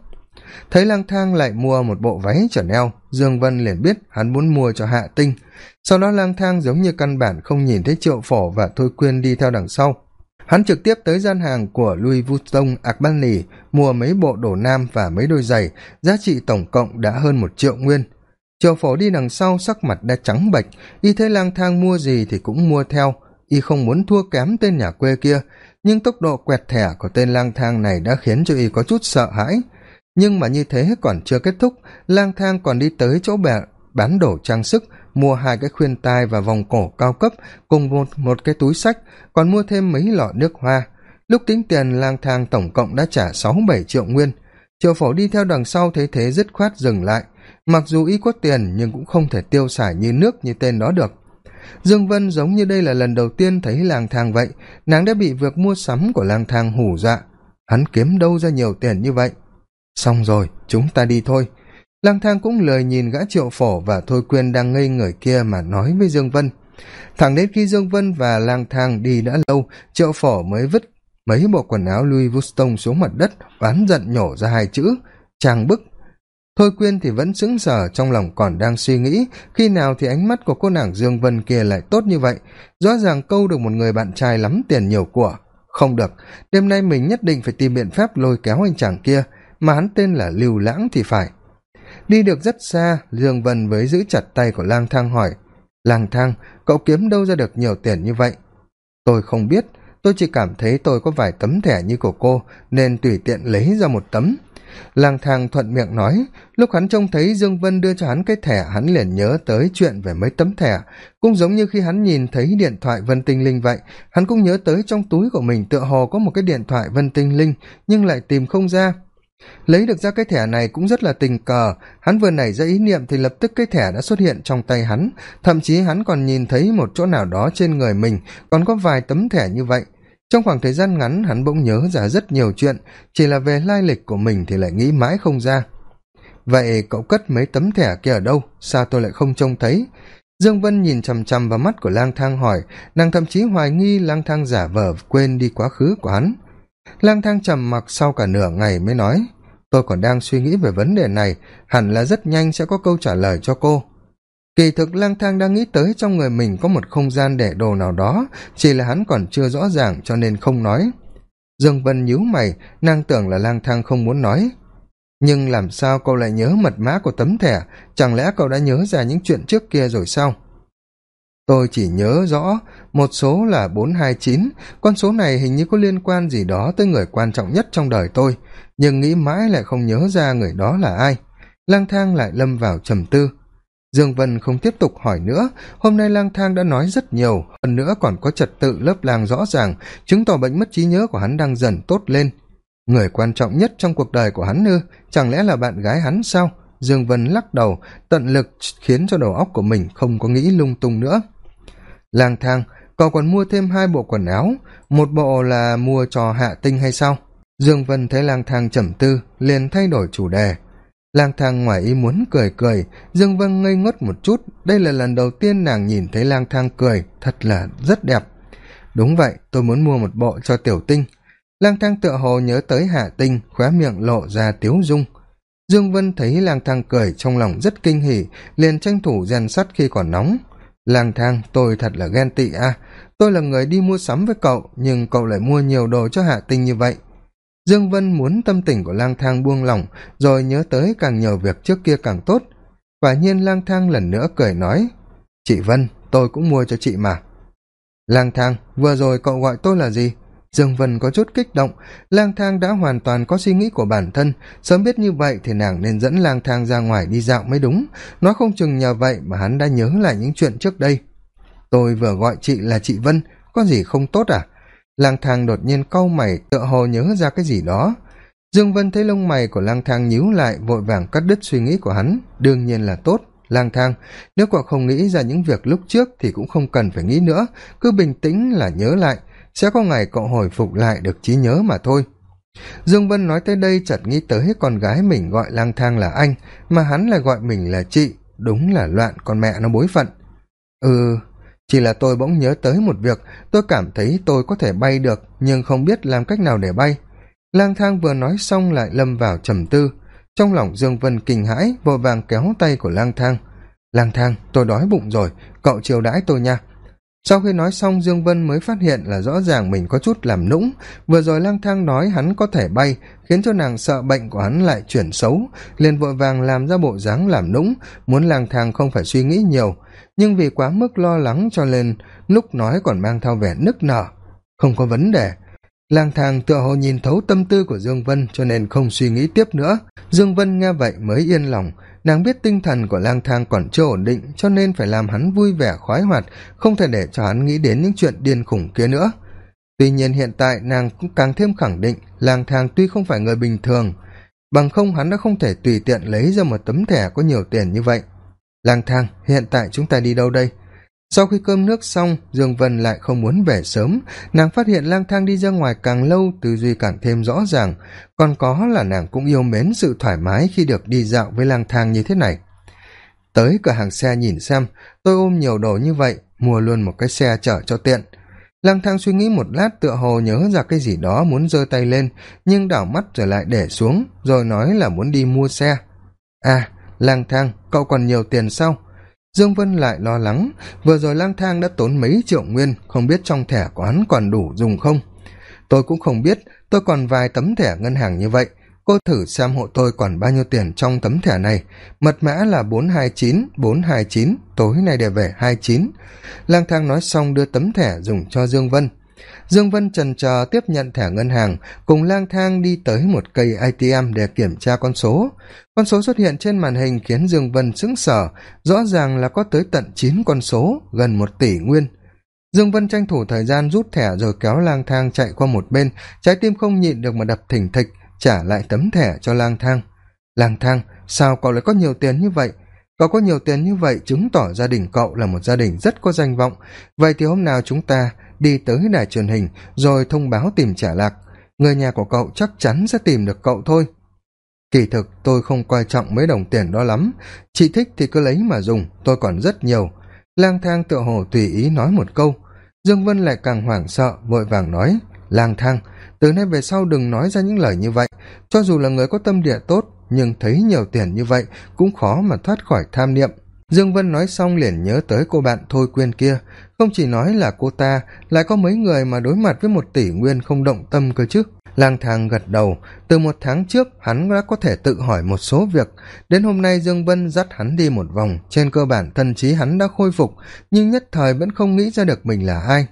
Thấy lang thang lại mua một bộ váy chanel, dương vân liền biết hắn muốn mua cho hạ tinh. Sau đó lang thang giống như căn bản không nhìn thấy triệu phổ và thôi quyên đi theo đằng sau hắn trực tiếp tới gian hàng của louis vuitton albany, mua mấy bộ đồ nam và mấy đôi giày, giá trị tổng cộng đã hơn một triệu nguyên. Triệu phổ đi đằng sau sắc mặt đã trắng bệch, y thấy lang thang mua gì thì cũng mua theo. Y không muốn thua kém tên nhà quê kia, nhưng tốc độ quẹt thẻ của tên lang thang này đã khiến cho y có chút sợ hãi. Nhưng mà như thế còn chưa kết thúc, lang thang còn đi tới chỗ bè bán đồ trang sức mua hai cái khuyên tai và vòng cổ cao cấp cùng một, một cái túi sách còn mua thêm mấy lọ nước hoa. Lúc tính tiền lang thang tổng cộng đã trả sáu bảy triệu nguyên. Triệu phổ đi theo đằng sau thấy thế dứt khoát dừng lại. Mặc dù y có tiền nhưng cũng không thể tiêu xài như nước như tên đó được. Dương vân giống như đây là lần đầu tiên thấy lang thang vậy. Nàng đã bị việc mua sắm của lang thang hủ dọa. Hắn kiếm đâu ra nhiều tiền như vậy? Xong rồi chúng ta đi thôi lang thang cũng lời nhìn gã triệu phổ và thôi quyên đang ngây người kia mà nói với dương vân. Thẳng đến khi dương vân và lang thang đi đã lâu, triệu phổ mới vứt mấy bộ quần áo louis vuitton xuống mặt đất, oán giận nhổ ra hai chữ trang bức. Thôi quyên thì vẫn sững sờ trong lòng còn đang suy nghĩ, khi nào thì ánh mắt của cô nàng dương vân kia lại tốt như vậy. Rõ ràng câu được một người bạn trai lắm tiền nhiều của. Không được, đêm nay mình nhất định phải tìm biện pháp lôi kéo anh chàng kia, mà hắn tên là lưu lãng thì phải đi được rất xa, dương vân với giữ chặt tay của lang thang hỏi, lang thang, cậu kiếm đâu ra được nhiều tiền như vậy? Tôi không biết, tôi chỉ cảm thấy tôi có vài tấm thẻ như của cô, nên tùy tiện lấy ra một tấm. Lang thang thuận miệng nói, lúc hắn trông thấy dương vân đưa cho hắn cái thẻ, hắn liền nhớ tới chuyện về mấy tấm thẻ. Cũng giống như khi hắn nhìn thấy điện thoại vân tinh linh vậy, hắn cũng nhớ tới trong túi của mình tựa hồ có một cái điện thoại vân tinh linh, nhưng lại tìm không ra lấy được ra cái thẻ này cũng rất là tình cờ. Hắn vừa nảy ra ý niệm thì lập tức cái thẻ đã xuất hiện trong tay hắn. Thậm chí hắn còn nhìn thấy một chỗ nào đó trên người mình, còn có vài tấm thẻ như vậy. Trong khoảng thời gian ngắn, hắn bỗng nhớ ra rất nhiều chuyện. Chỉ là về lai lịch của mình thì lại nghĩ mãi không ra. Vậy cậu cất mấy tấm thẻ kia ở đâu? Sao tôi lại không trông thấy? Dương vân nhìn chằm chằm vào mắt của lang thang hỏi. Nàng thậm chí hoài nghi lang thang giả vờ quên đi quá khứ của hắn lang thang trầm mặc sau cả nửa ngày mới nói, tôi còn đang suy nghĩ về vấn đề này, hẳn là rất nhanh sẽ có câu trả lời cho cô. Kỳ thực lang thang đang nghĩ tới trong người mình có một không gian để đồ nào đó, chỉ là hắn còn chưa rõ ràng cho nên không nói. Dương vân nhíu mày, nàng tưởng là lang thang không muốn nói. Nhưng làm sao cậu lại nhớ mật mã của tấm thẻ? Chẳng lẽ cậu đã nhớ ra những chuyện trước kia rồi sao? Tôi chỉ nhớ rõ một số là bốn hai chín. Con số này hình như có liên quan gì đó tới người quan trọng nhất trong đời tôi, nhưng nghĩ mãi lại không nhớ ra người đó là ai. Lang thang lại lâm vào trầm tư. Dương vân không tiếp tục hỏi nữa. Hôm nay lang thang đã nói rất nhiều, hơn nữa còn có trật tự lớp lang rõ ràng, chứng tỏ bệnh mất trí nhớ của hắn đang dần tốt lên. Người quan trọng nhất trong cuộc đời của hắn ư? Chẳng lẽ là bạn gái hắn sao? Dương vân lắc đầu, tận lực khiến cho đầu óc của mình không có nghĩ lung tung nữa lang thang, cậu còn mua thêm hai bộ quần áo, một bộ là mua cho hạ tinh hay sao? Dương vân thấy lang thang trầm tư, liền thay đổi chủ đề. Lang thang ngoài ý muốn cười cười, dương vân ngây ngất một chút, đây là lần đầu tiên nàng nhìn thấy lang thang cười, thật là rất đẹp. Đúng vậy, tôi muốn mua một bộ cho tiểu tinh. Lang thang tựa hồ nhớ tới hạ tinh, khóe miệng lộ ra tiếu dung. Dương vân thấy lang thang cười trong lòng rất kinh hỉ, liền tranh thủ rèn sắt khi còn nóng lang thang, tôi thật là ghen tị à. Tôi là người đi mua sắm với cậu, nhưng cậu lại mua nhiều đồ cho hạ tinh như vậy. Dương vân muốn tâm tình của lang thang buông lỏng, rồi nhớ tới càng nhiều việc trước kia càng tốt. Quả nhiên lang thang lần nữa cười nói, chị vân, tôi cũng mua cho chị mà. Lang thang, vừa rồi cậu gọi tôi là gì? Dương vân có chút kích động. Lang thang đã hoàn toàn có suy nghĩ của bản thân. Sớm biết như vậy thì nàng nên dẫn lang thang ra ngoài đi dạo mới đúng. Nó không chừng nhờ vậy mà hắn đã nhớ lại những chuyện trước đây. Tôi vừa gọi chị là chị vân, có gì không tốt à? Lang thang đột nhiên cau mày, tựa hồ nhớ ra cái gì đó. Dương vân thấy lông mày của lang thang nhíu lại, vội vàng cắt đứt suy nghĩ của hắn. Đương nhiên là tốt, lang thang. Nếu cậu không nghĩ ra những việc lúc trước thì cũng không cần phải nghĩ nữa. Cứ bình tĩnh là nhớ lại sẽ có ngày cậu hồi phục lại được trí nhớ mà thôi. Dương vân nói tới đây chợt nghĩ tới con gái mình gọi lang thang là anh, mà hắn lại gọi mình là chị. Đúng là loạn con mẹ nó bối phận. Ừ chỉ là tôi bỗng nhớ tới một việc, tôi cảm thấy tôi có thể bay được, nhưng không biết làm cách nào để bay. Lang thang vừa nói xong lại lâm vào trầm tư. Trong lòng dương vân kinh hãi, vội vàng kéo tay của lang thang. Lang thang, tôi đói bụng rồi, cậu chiều đãi tôi nha sau khi nói xong, dương vân mới phát hiện là rõ ràng mình có chút làm nũng. Vừa rồi lang thang nói hắn có thể bay, khiến cho nàng sợ bệnh của hắn lại chuyển xấu, liền vội vàng làm ra bộ dáng làm nũng, muốn lang thang không phải suy nghĩ nhiều. Nhưng vì quá mức lo lắng cho nên, lúc nói còn mang theo vẻ nức nở. Không có vấn đề. Lang thang tựa hồ nhìn thấu tâm tư của dương vân, cho nên không suy nghĩ tiếp nữa. Dương vân nghe vậy mới yên lòng nàng biết tinh thần của lang thang còn chưa ổn định, cho nên phải làm hắn vui vẻ, khoái hoạt, không thể để cho hắn nghĩ đến những chuyện điên khủng kia nữa. Tuy nhiên hiện tại nàng cũng càng thêm khẳng định, lang thang tuy không phải người bình thường, bằng không hắn đã không thể tùy tiện lấy ra một tấm thẻ có nhiều tiền như vậy. Lang thang, hiện tại chúng ta đi đâu đây? Sau khi cơm nước xong, dương vân lại không muốn về sớm. Nàng phát hiện lang thang đi ra ngoài càng lâu, tư duy càng thêm rõ ràng. Còn có là nàng cũng yêu mến sự thoải mái khi được đi dạo với lang thang như thế này. Tới cửa hàng xe nhìn xem, tôi ôm nhiều đồ như vậy, mua luôn một cái xe chở cho tiện. Lang thang suy nghĩ một lát tựa hồ nhớ ra cái gì đó muốn giơ tay lên, nhưng đảo mắt rồi lại để xuống, rồi nói là muốn đi mua xe. À lang thang, cậu còn nhiều tiền sao? Dương vân lại lo lắng, vừa rồi lang thang đã tốn mấy triệu nguyên, không biết trong thẻ của hắn còn đủ dùng không? Tôi cũng không biết, tôi còn vài tấm thẻ ngân hàng như vậy, cô thử xem hộ tôi còn bao nhiêu tiền trong tấm thẻ này. Mật mã là bốn hai chín, bốn hai chín, tối nay để về hai chín. Lang thang nói xong đưa tấm thẻ dùng cho dương vân dương vân trần chờ tiếp nhận thẻ ngân hàng, cùng lang thang đi tới một cây atm để kiểm tra con số. Con số xuất hiện trên màn hình khiến dương vân sững sờ, rõ ràng là có tới tận chín con số, gần một tỷ nguyên. Dương vân tranh thủ thời gian rút thẻ rồi kéo lang thang chạy qua một bên, trái tim không nhịn được mà đập thình thịch, trả lại tấm thẻ cho lang thang. Lang thang, sao cậu lại có nhiều tiền như vậy? Cậu có nhiều tiền như vậy chứng tỏ gia đình cậu là một gia đình rất có danh vọng. Vậy thì hôm nào chúng ta đi tới đài truyền hình, rồi thông báo tìm trả lạc. Người nhà của cậu chắc chắn sẽ tìm được cậu thôi. Kỳ thực, tôi không coi trọng mấy đồng tiền đó lắm. Chị thích thì cứ lấy mà dùng, tôi còn rất nhiều. Lang thang tựa hồ tùy ý nói một câu. Dương vân lại càng hoảng sợ, vội vàng nói, lang thang, từ nay về sau đừng nói ra những lời như vậy. Cho dù là người có tâm địa tốt, nhưng thấy nhiều tiền như vậy cũng khó mà thoát khỏi tham niệm dương vân nói xong liền nhớ tới cô bạn thôi quyên kia. Không chỉ nói là cô ta, lại có mấy người mà đối mặt với một tỷ nguyên không động tâm cơ chứ. Lang thang gật đầu, từ một tháng trước hắn đã có thể tự hỏi một số việc. Đến hôm nay dương vân dắt hắn đi một vòng, trên cơ bản thân trí hắn đã khôi phục, nhưng nhất thời vẫn không nghĩ ra được mình là ai.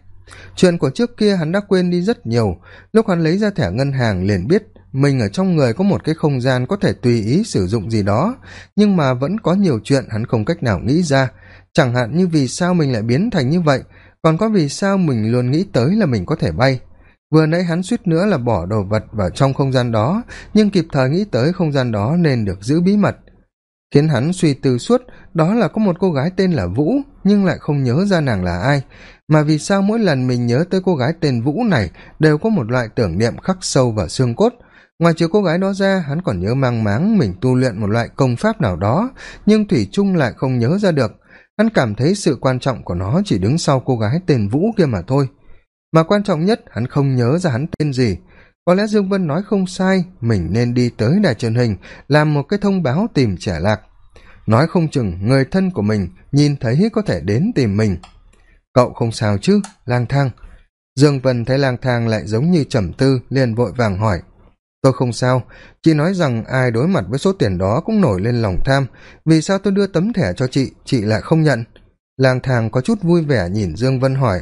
Chuyện của trước kia hắn đã quên đi rất nhiều. Lúc hắn lấy ra thẻ ngân hàng liền biết mình ở trong người có một cái không gian có thể tùy ý sử dụng gì đó, nhưng mà vẫn có nhiều chuyện hắn không cách nào nghĩ ra. Chẳng hạn như vì sao mình lại biến thành như vậy, còn có vì sao mình luôn nghĩ tới là mình có thể bay. Vừa nãy hắn suýt nữa là bỏ đồ vật vào trong không gian đó, nhưng kịp thời nghĩ tới không gian đó nên được giữ bí mật. Khiến hắn suy tư suốt, đó là có một cô gái tên là vũ, nhưng lại không nhớ ra nàng là ai. Mà vì sao mỗi lần mình nhớ tới cô gái tên vũ này, đều có một loại tưởng niệm khắc sâu vào xương cốt ngoài trừ cô gái đó ra, hắn còn nhớ mang máng mình tu luyện một loại công pháp nào đó, nhưng thủy trung lại không nhớ ra được. Hắn cảm thấy sự quan trọng của nó chỉ đứng sau cô gái tên vũ kia mà thôi. Mà quan trọng nhất, hắn không nhớ ra hắn tên gì. Có lẽ dương vân nói không sai, mình nên đi tới đài truyền hình, làm một cái thông báo tìm trẻ lạc. Nói không chừng, người thân của mình nhìn thấy có thể đến tìm mình. Cậu không sao chứ, lang thang. Dương vân thấy lang thang lại giống như trầm tư, liền vội vàng hỏi tôi không sao chị nói rằng ai đối mặt với số tiền đó cũng nổi lên lòng tham. Vì sao tôi đưa tấm thẻ cho chị chị lại không nhận? Lang thang có chút vui vẻ nhìn dương vân hỏi.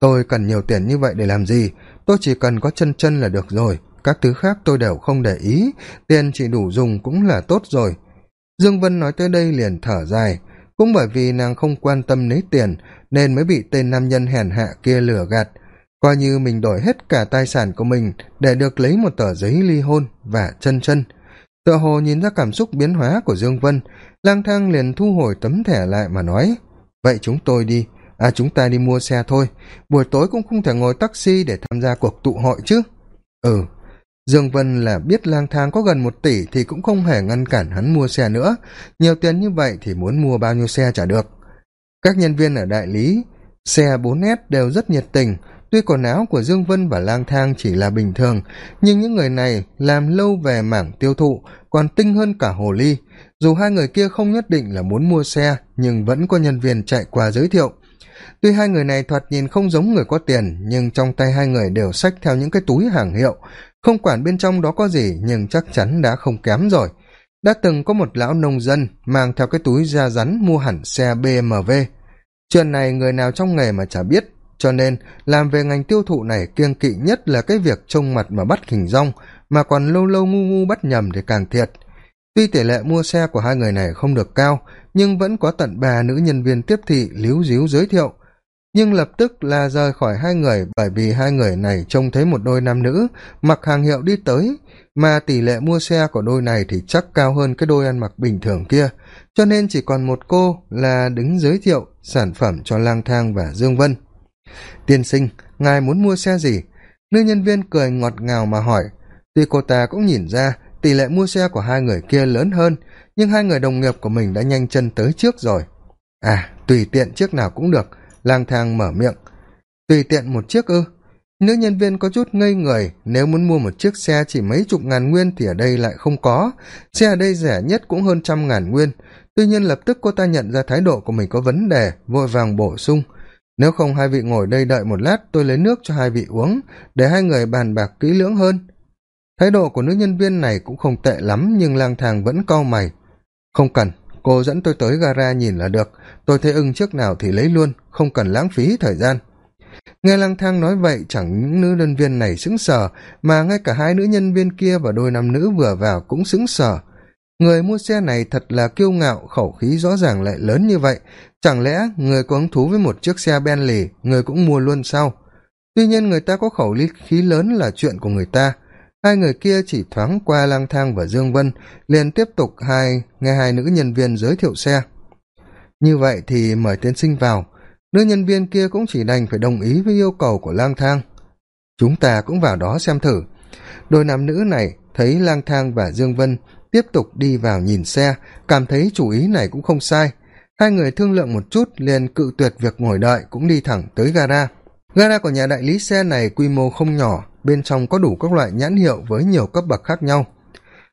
Tôi cần nhiều tiền như vậy để làm gì? Tôi chỉ cần có chân chân là được rồi. Các thứ khác tôi đều không để ý. Tiền chị đủ dùng cũng là tốt rồi. Dương vân nói tới đây liền thở dài. Cũng bởi vì nàng không quan tâm lấy tiền, nên mới bị tên nam nhân hèn hạ kia lừa gạt coi như mình đổi hết cả tài sản của mình để được lấy một tờ giấy ly hôn và chân chân. Tựa hồ nhìn ra cảm xúc biến hóa của dương vân, lang thang liền thu hồi tấm thẻ lại mà nói, vậy chúng tôi đi. À chúng ta đi mua xe thôi. Buổi tối cũng không thể ngồi taxi để tham gia cuộc tụ hội chứ. Ừ dương vân là biết lang thang có gần một tỷ thì cũng không hề ngăn cản hắn mua xe nữa. Nhiều tiền như vậy thì muốn mua bao nhiêu xe trả được. Các nhân viên ở đại lý, xe 4S đều rất nhiệt tình tuy quần áo của dương vân và lang thang chỉ là bình thường, nhưng những người này làm lâu về mảng tiêu thụ, còn tinh hơn cả hồ ly. Dù hai người kia không nhất định là muốn mua xe, nhưng vẫn có nhân viên chạy qua giới thiệu. Tuy hai người này thoạt nhìn không giống người có tiền, nhưng trong tay hai người đều xách theo những cái túi hàng hiệu. Không quản bên trong đó có gì, nhưng chắc chắn đã không kém rồi. Đã từng có một lão nông dân mang theo cái túi da rắn mua hẳn xe bmw chuyện này người nào trong nghề mà chả biết cho nên, làm về ngành tiêu thụ này kiêng kỵ nhất là cái việc trông mặt mà bắt hình rong, mà còn lâu lâu ngu ngu bắt nhầm thì càng thiệt. Tuy tỷ lệ mua xe của hai người này không được cao, nhưng vẫn có tận ba nữ nhân viên tiếp thị líu díu giới thiệu. Nhưng lập tức là rời khỏi hai người bởi vì hai người này trông thấy một đôi nam nữ, mặc hàng hiệu đi tới, mà tỷ lệ mua xe của đôi này thì chắc cao hơn cái đôi ăn mặc bình thường kia. Cho nên chỉ còn một cô là đứng giới thiệu sản phẩm cho lang thang và dương vân tiên sinh, ngài muốn mua xe gì? Nữ nhân viên cười ngọt ngào mà hỏi. Tuy cô ta cũng nhìn ra tỷ lệ mua xe của hai người kia lớn hơn, nhưng hai người đồng nghiệp của mình đã nhanh chân tới trước rồi. À tùy tiện chiếc nào cũng được, lang thang mở miệng. Tùy tiện một chiếc ư? Nữ nhân viên có chút ngây người, nếu muốn mua một chiếc xe chỉ mấy chục ngàn nguyên thì ở đây lại không có. Xe ở đây rẻ nhất cũng hơn trăm ngàn nguyên. Tuy nhiên lập tức cô ta nhận ra thái độ của mình có vấn đề, vội vàng bổ sung nếu không hai vị ngồi đây đợi một lát, tôi lấy nước cho hai vị uống, để hai người bàn bạc kỹ lưỡng hơn. Thái độ của nữ nhân viên này cũng không tệ lắm, nhưng lang thang vẫn cau mày. Không cần, cô dẫn tôi tới gara nhìn là được. Tôi thấy ưng chiếc nào thì lấy luôn, không cần lãng phí thời gian. Nghe lang thang nói vậy, chẳng những nữ nhân viên này sững sờ, mà ngay cả hai nữ nhân viên kia và đôi nam nữ vừa vào cũng sững sờ người mua xe này thật là kiêu ngạo, khẩu khí rõ ràng lại lớn như vậy. Chẳng lẽ người có hứng thú với một chiếc xe bentley, người cũng mua luôn sao? Tuy nhiên người ta có khẩu lý khí lớn là chuyện của người ta. Hai người kia chỉ thoáng qua lang thang và dương vân, liền tiếp tục hai, nghe hai nữ nhân viên giới thiệu xe. Như vậy thì mời tiên sinh vào. Nữ nhân viên kia cũng chỉ đành phải đồng ý với yêu cầu của lang thang. Chúng ta cũng vào đó xem thử. Đôi nam nữ này thấy lang thang và dương vân tiếp tục đi vào nhìn xe, cảm thấy chủ ý này cũng không sai. Hai người thương lượng một chút, liền cự tuyệt việc ngồi đợi cũng đi thẳng tới gara. Gara của nhà đại lý xe này quy mô không nhỏ, bên trong có đủ các loại nhãn hiệu với nhiều cấp bậc khác nhau.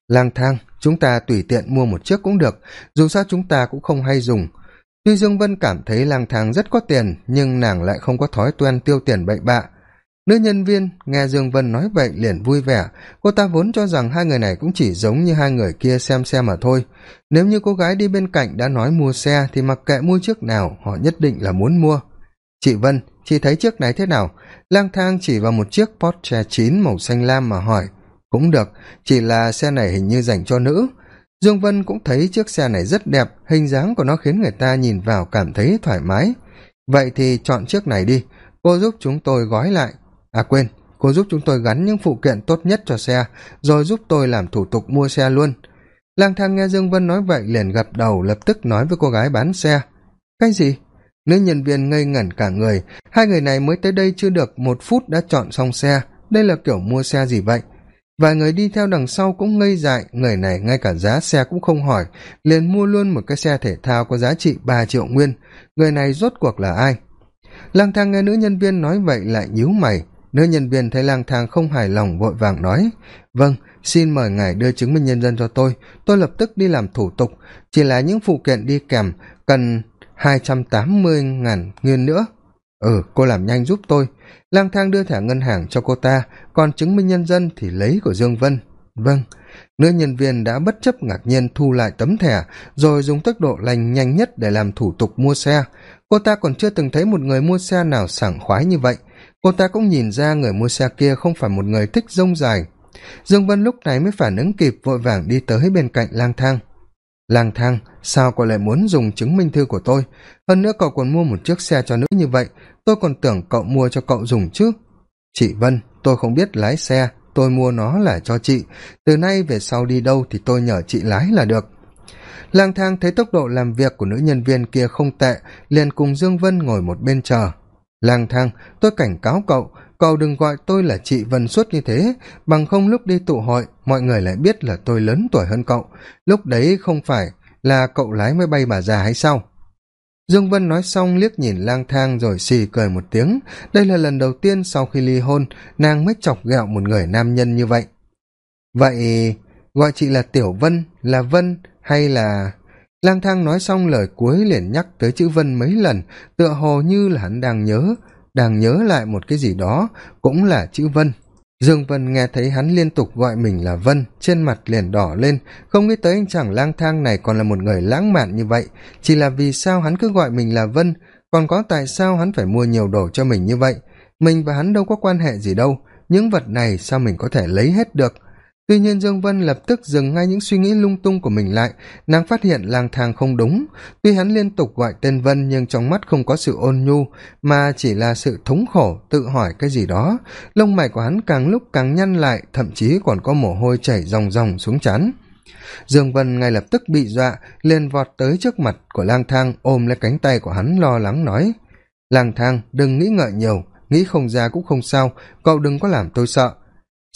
Lang thang, chúng ta tùy tiện mua một chiếc cũng được, dù sao chúng ta cũng không hay dùng. Tuy dương vân cảm thấy lang thang rất có tiền, nhưng nàng lại không có thói quen tiêu tiền bậy bạ nữ nhân viên nghe dương vân nói vậy liền vui vẻ. Cô ta vốn cho rằng hai người này cũng chỉ giống như hai người kia xem xe mà thôi. Nếu như cô gái đi bên cạnh đã nói mua xe, thì mặc kệ mua chiếc nào, họ nhất định là muốn mua. Chị vân, chị thấy chiếc này thế nào? Lang thang chỉ vào một chiếc porsche chín màu xanh lam mà hỏi. Cũng được, chỉ là xe này hình như dành cho nữ. Dương vân cũng thấy chiếc xe này rất đẹp, hình dáng của nó khiến người ta nhìn vào cảm thấy thoải mái. Vậy thì chọn chiếc này đi. Cô giúp chúng tôi gói lại à quên. Cô giúp chúng tôi gắn những phụ kiện tốt nhất cho xe, rồi giúp tôi làm thủ tục mua xe luôn. Lang thang nghe dương vân nói vậy liền gật đầu, lập tức nói với cô gái bán xe. Cái gì? Nữ nhân viên ngây ngẩn cả người. Hai người này mới tới đây chưa được một phút đã chọn xong xe. Đây là kiểu mua xe gì vậy? Vài người đi theo đằng sau cũng ngây dại. Người này ngay cả giá xe cũng không hỏi. Liền mua luôn một cái xe thể thao có giá trị ba triệu nguyên. Người này rốt cuộc là ai? Lang thang nghe nữ nhân viên nói vậy lại nhíu mày nữ nhân viên thấy lang thang không hài lòng vội vàng nói vâng xin mời ngài đưa chứng minh nhân dân cho tôi. Tôi lập tức đi làm thủ tục. Chỉ là những phụ kiện đi kèm cần hai trăm tám mươi ngàn nguyên nữa. Ừ cô làm nhanh giúp tôi. Lang thang đưa thẻ ngân hàng cho cô ta, còn chứng minh nhân dân thì lấy của dương vân. Vâng. Nữ nhân viên đã bất chấp ngạc nhiên thu lại tấm thẻ, rồi dùng tốc độ lành nhanh nhất để làm thủ tục mua xe. Cô ta còn chưa từng thấy một người mua xe nào sảng khoái như vậy cô ta cũng nhìn ra người mua xe kia không phải một người thích rông dài. Dương vân lúc này mới phản ứng kịp, vội vàng đi tới bên cạnh lang thang. Lang thang, sao cậu lại muốn dùng chứng minh thư của tôi? Hơn nữa cậu còn mua một chiếc xe cho nữ như vậy, tôi còn tưởng cậu mua cho cậu dùng chứ. Chị vân, tôi không biết lái xe, tôi mua nó là cho chị. Từ nay về sau đi đâu thì tôi nhờ chị lái là được. Lang thang thấy tốc độ làm việc của nữ nhân viên kia không tệ, liền cùng dương vân ngồi một bên chờ lang thang, tôi cảnh cáo cậu cậu đừng gọi tôi là chị vân suốt như thế. Bằng không lúc đi tụ hội, mọi người lại biết là tôi lớn tuổi hơn cậu. Lúc đấy không phải là cậu lái máy bay bà già hay sao? Dương vân nói xong liếc nhìn lang thang rồi xì cười một tiếng. Đây là lần đầu tiên sau khi ly hôn, nàng mới chọc ghẹo một người nam nhân như vậy. Vậy gọi chị là tiểu vân, là vân hay là lang thang nói xong lời cuối liền nhắc tới chữ vân mấy lần, tựa hồ như là hắn đang nhớ đang nhớ lại một cái gì đó, cũng là chữ vân. Dương vân nghe thấy hắn liên tục gọi mình là vân, trên mặt liền đỏ lên, không nghĩ tới anh chàng lang thang này còn là một người lãng mạn như vậy, chỉ là vì sao hắn cứ gọi mình là vân, còn có tại sao hắn phải mua nhiều đồ cho mình như vậy? Mình và hắn đâu có quan hệ gì đâu, những vật này sao mình có thể lấy hết được? Tuy nhiên dương vân lập tức dừng ngay những suy nghĩ lung tung của mình lại. Nàng phát hiện lang thang không đúng. Tuy hắn liên tục gọi tên vân, nhưng trong mắt không có sự ôn nhu, mà chỉ là sự thống khổ, tự hỏi cái gì đó. Lông mày của hắn càng lúc càng nhăn lại, thậm chí còn có mồ hôi chảy ròng ròng xuống chán dương vân ngay lập tức bị dọa, liền vọt tới trước mặt của lang thang, ôm lấy cánh tay của hắn lo lắng nói, lang thang, đừng nghĩ ngợi nhiều, nghĩ không ra cũng không sao, cậu đừng có làm tôi sợ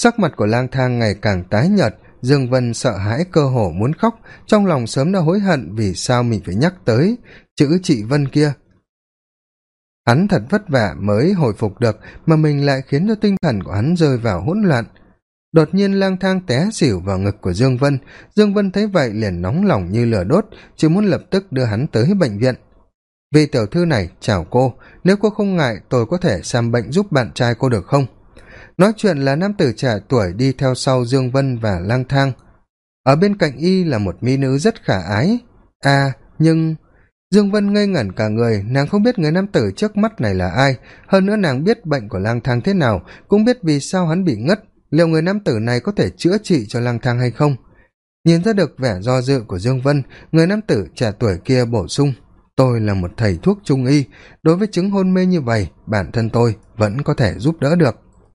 sắc mặt của lang thang ngày càng tái nhợt, dương vân sợ hãi cơ hồ muốn khóc, trong lòng sớm đã hối hận vì sao mình phải nhắc tới chữ chị vân kia. Hắn thật vất vả mới hồi phục được, mà mình lại khiến cho tinh thần của hắn rơi vào hỗn loạn. Đột nhiên lang thang té xỉu vào ngực của dương vân. Dương vân thấy vậy liền nóng lòng như lửa đốt chỉ muốn lập tức đưa hắn tới bệnh viện. Vì tiểu thư này, chào cô, nếu cô không ngại tôi có thể xem bệnh giúp bạn trai cô được không? Nói chuyện là nam tử trẻ tuổi đi theo sau dương vân và lang thang. Ở bên cạnh y là một mỹ nữ rất khả ái. À nhưng dương vân ngây ngẩn cả người, nàng không biết người nam tử trước mắt này là ai. Hơn nữa nàng biết bệnh của lang thang thế nào, cũng biết vì sao hắn bị ngất. Liệu người nam tử này có thể chữa trị cho lang thang hay không? Nhìn ra được vẻ do dự của dương vân, người nam tử trẻ tuổi kia bổ sung. Tôi là một thầy thuốc trung y, đối với chứng hôn mê như vậy, bản thân tôi vẫn có thể giúp đỡ được.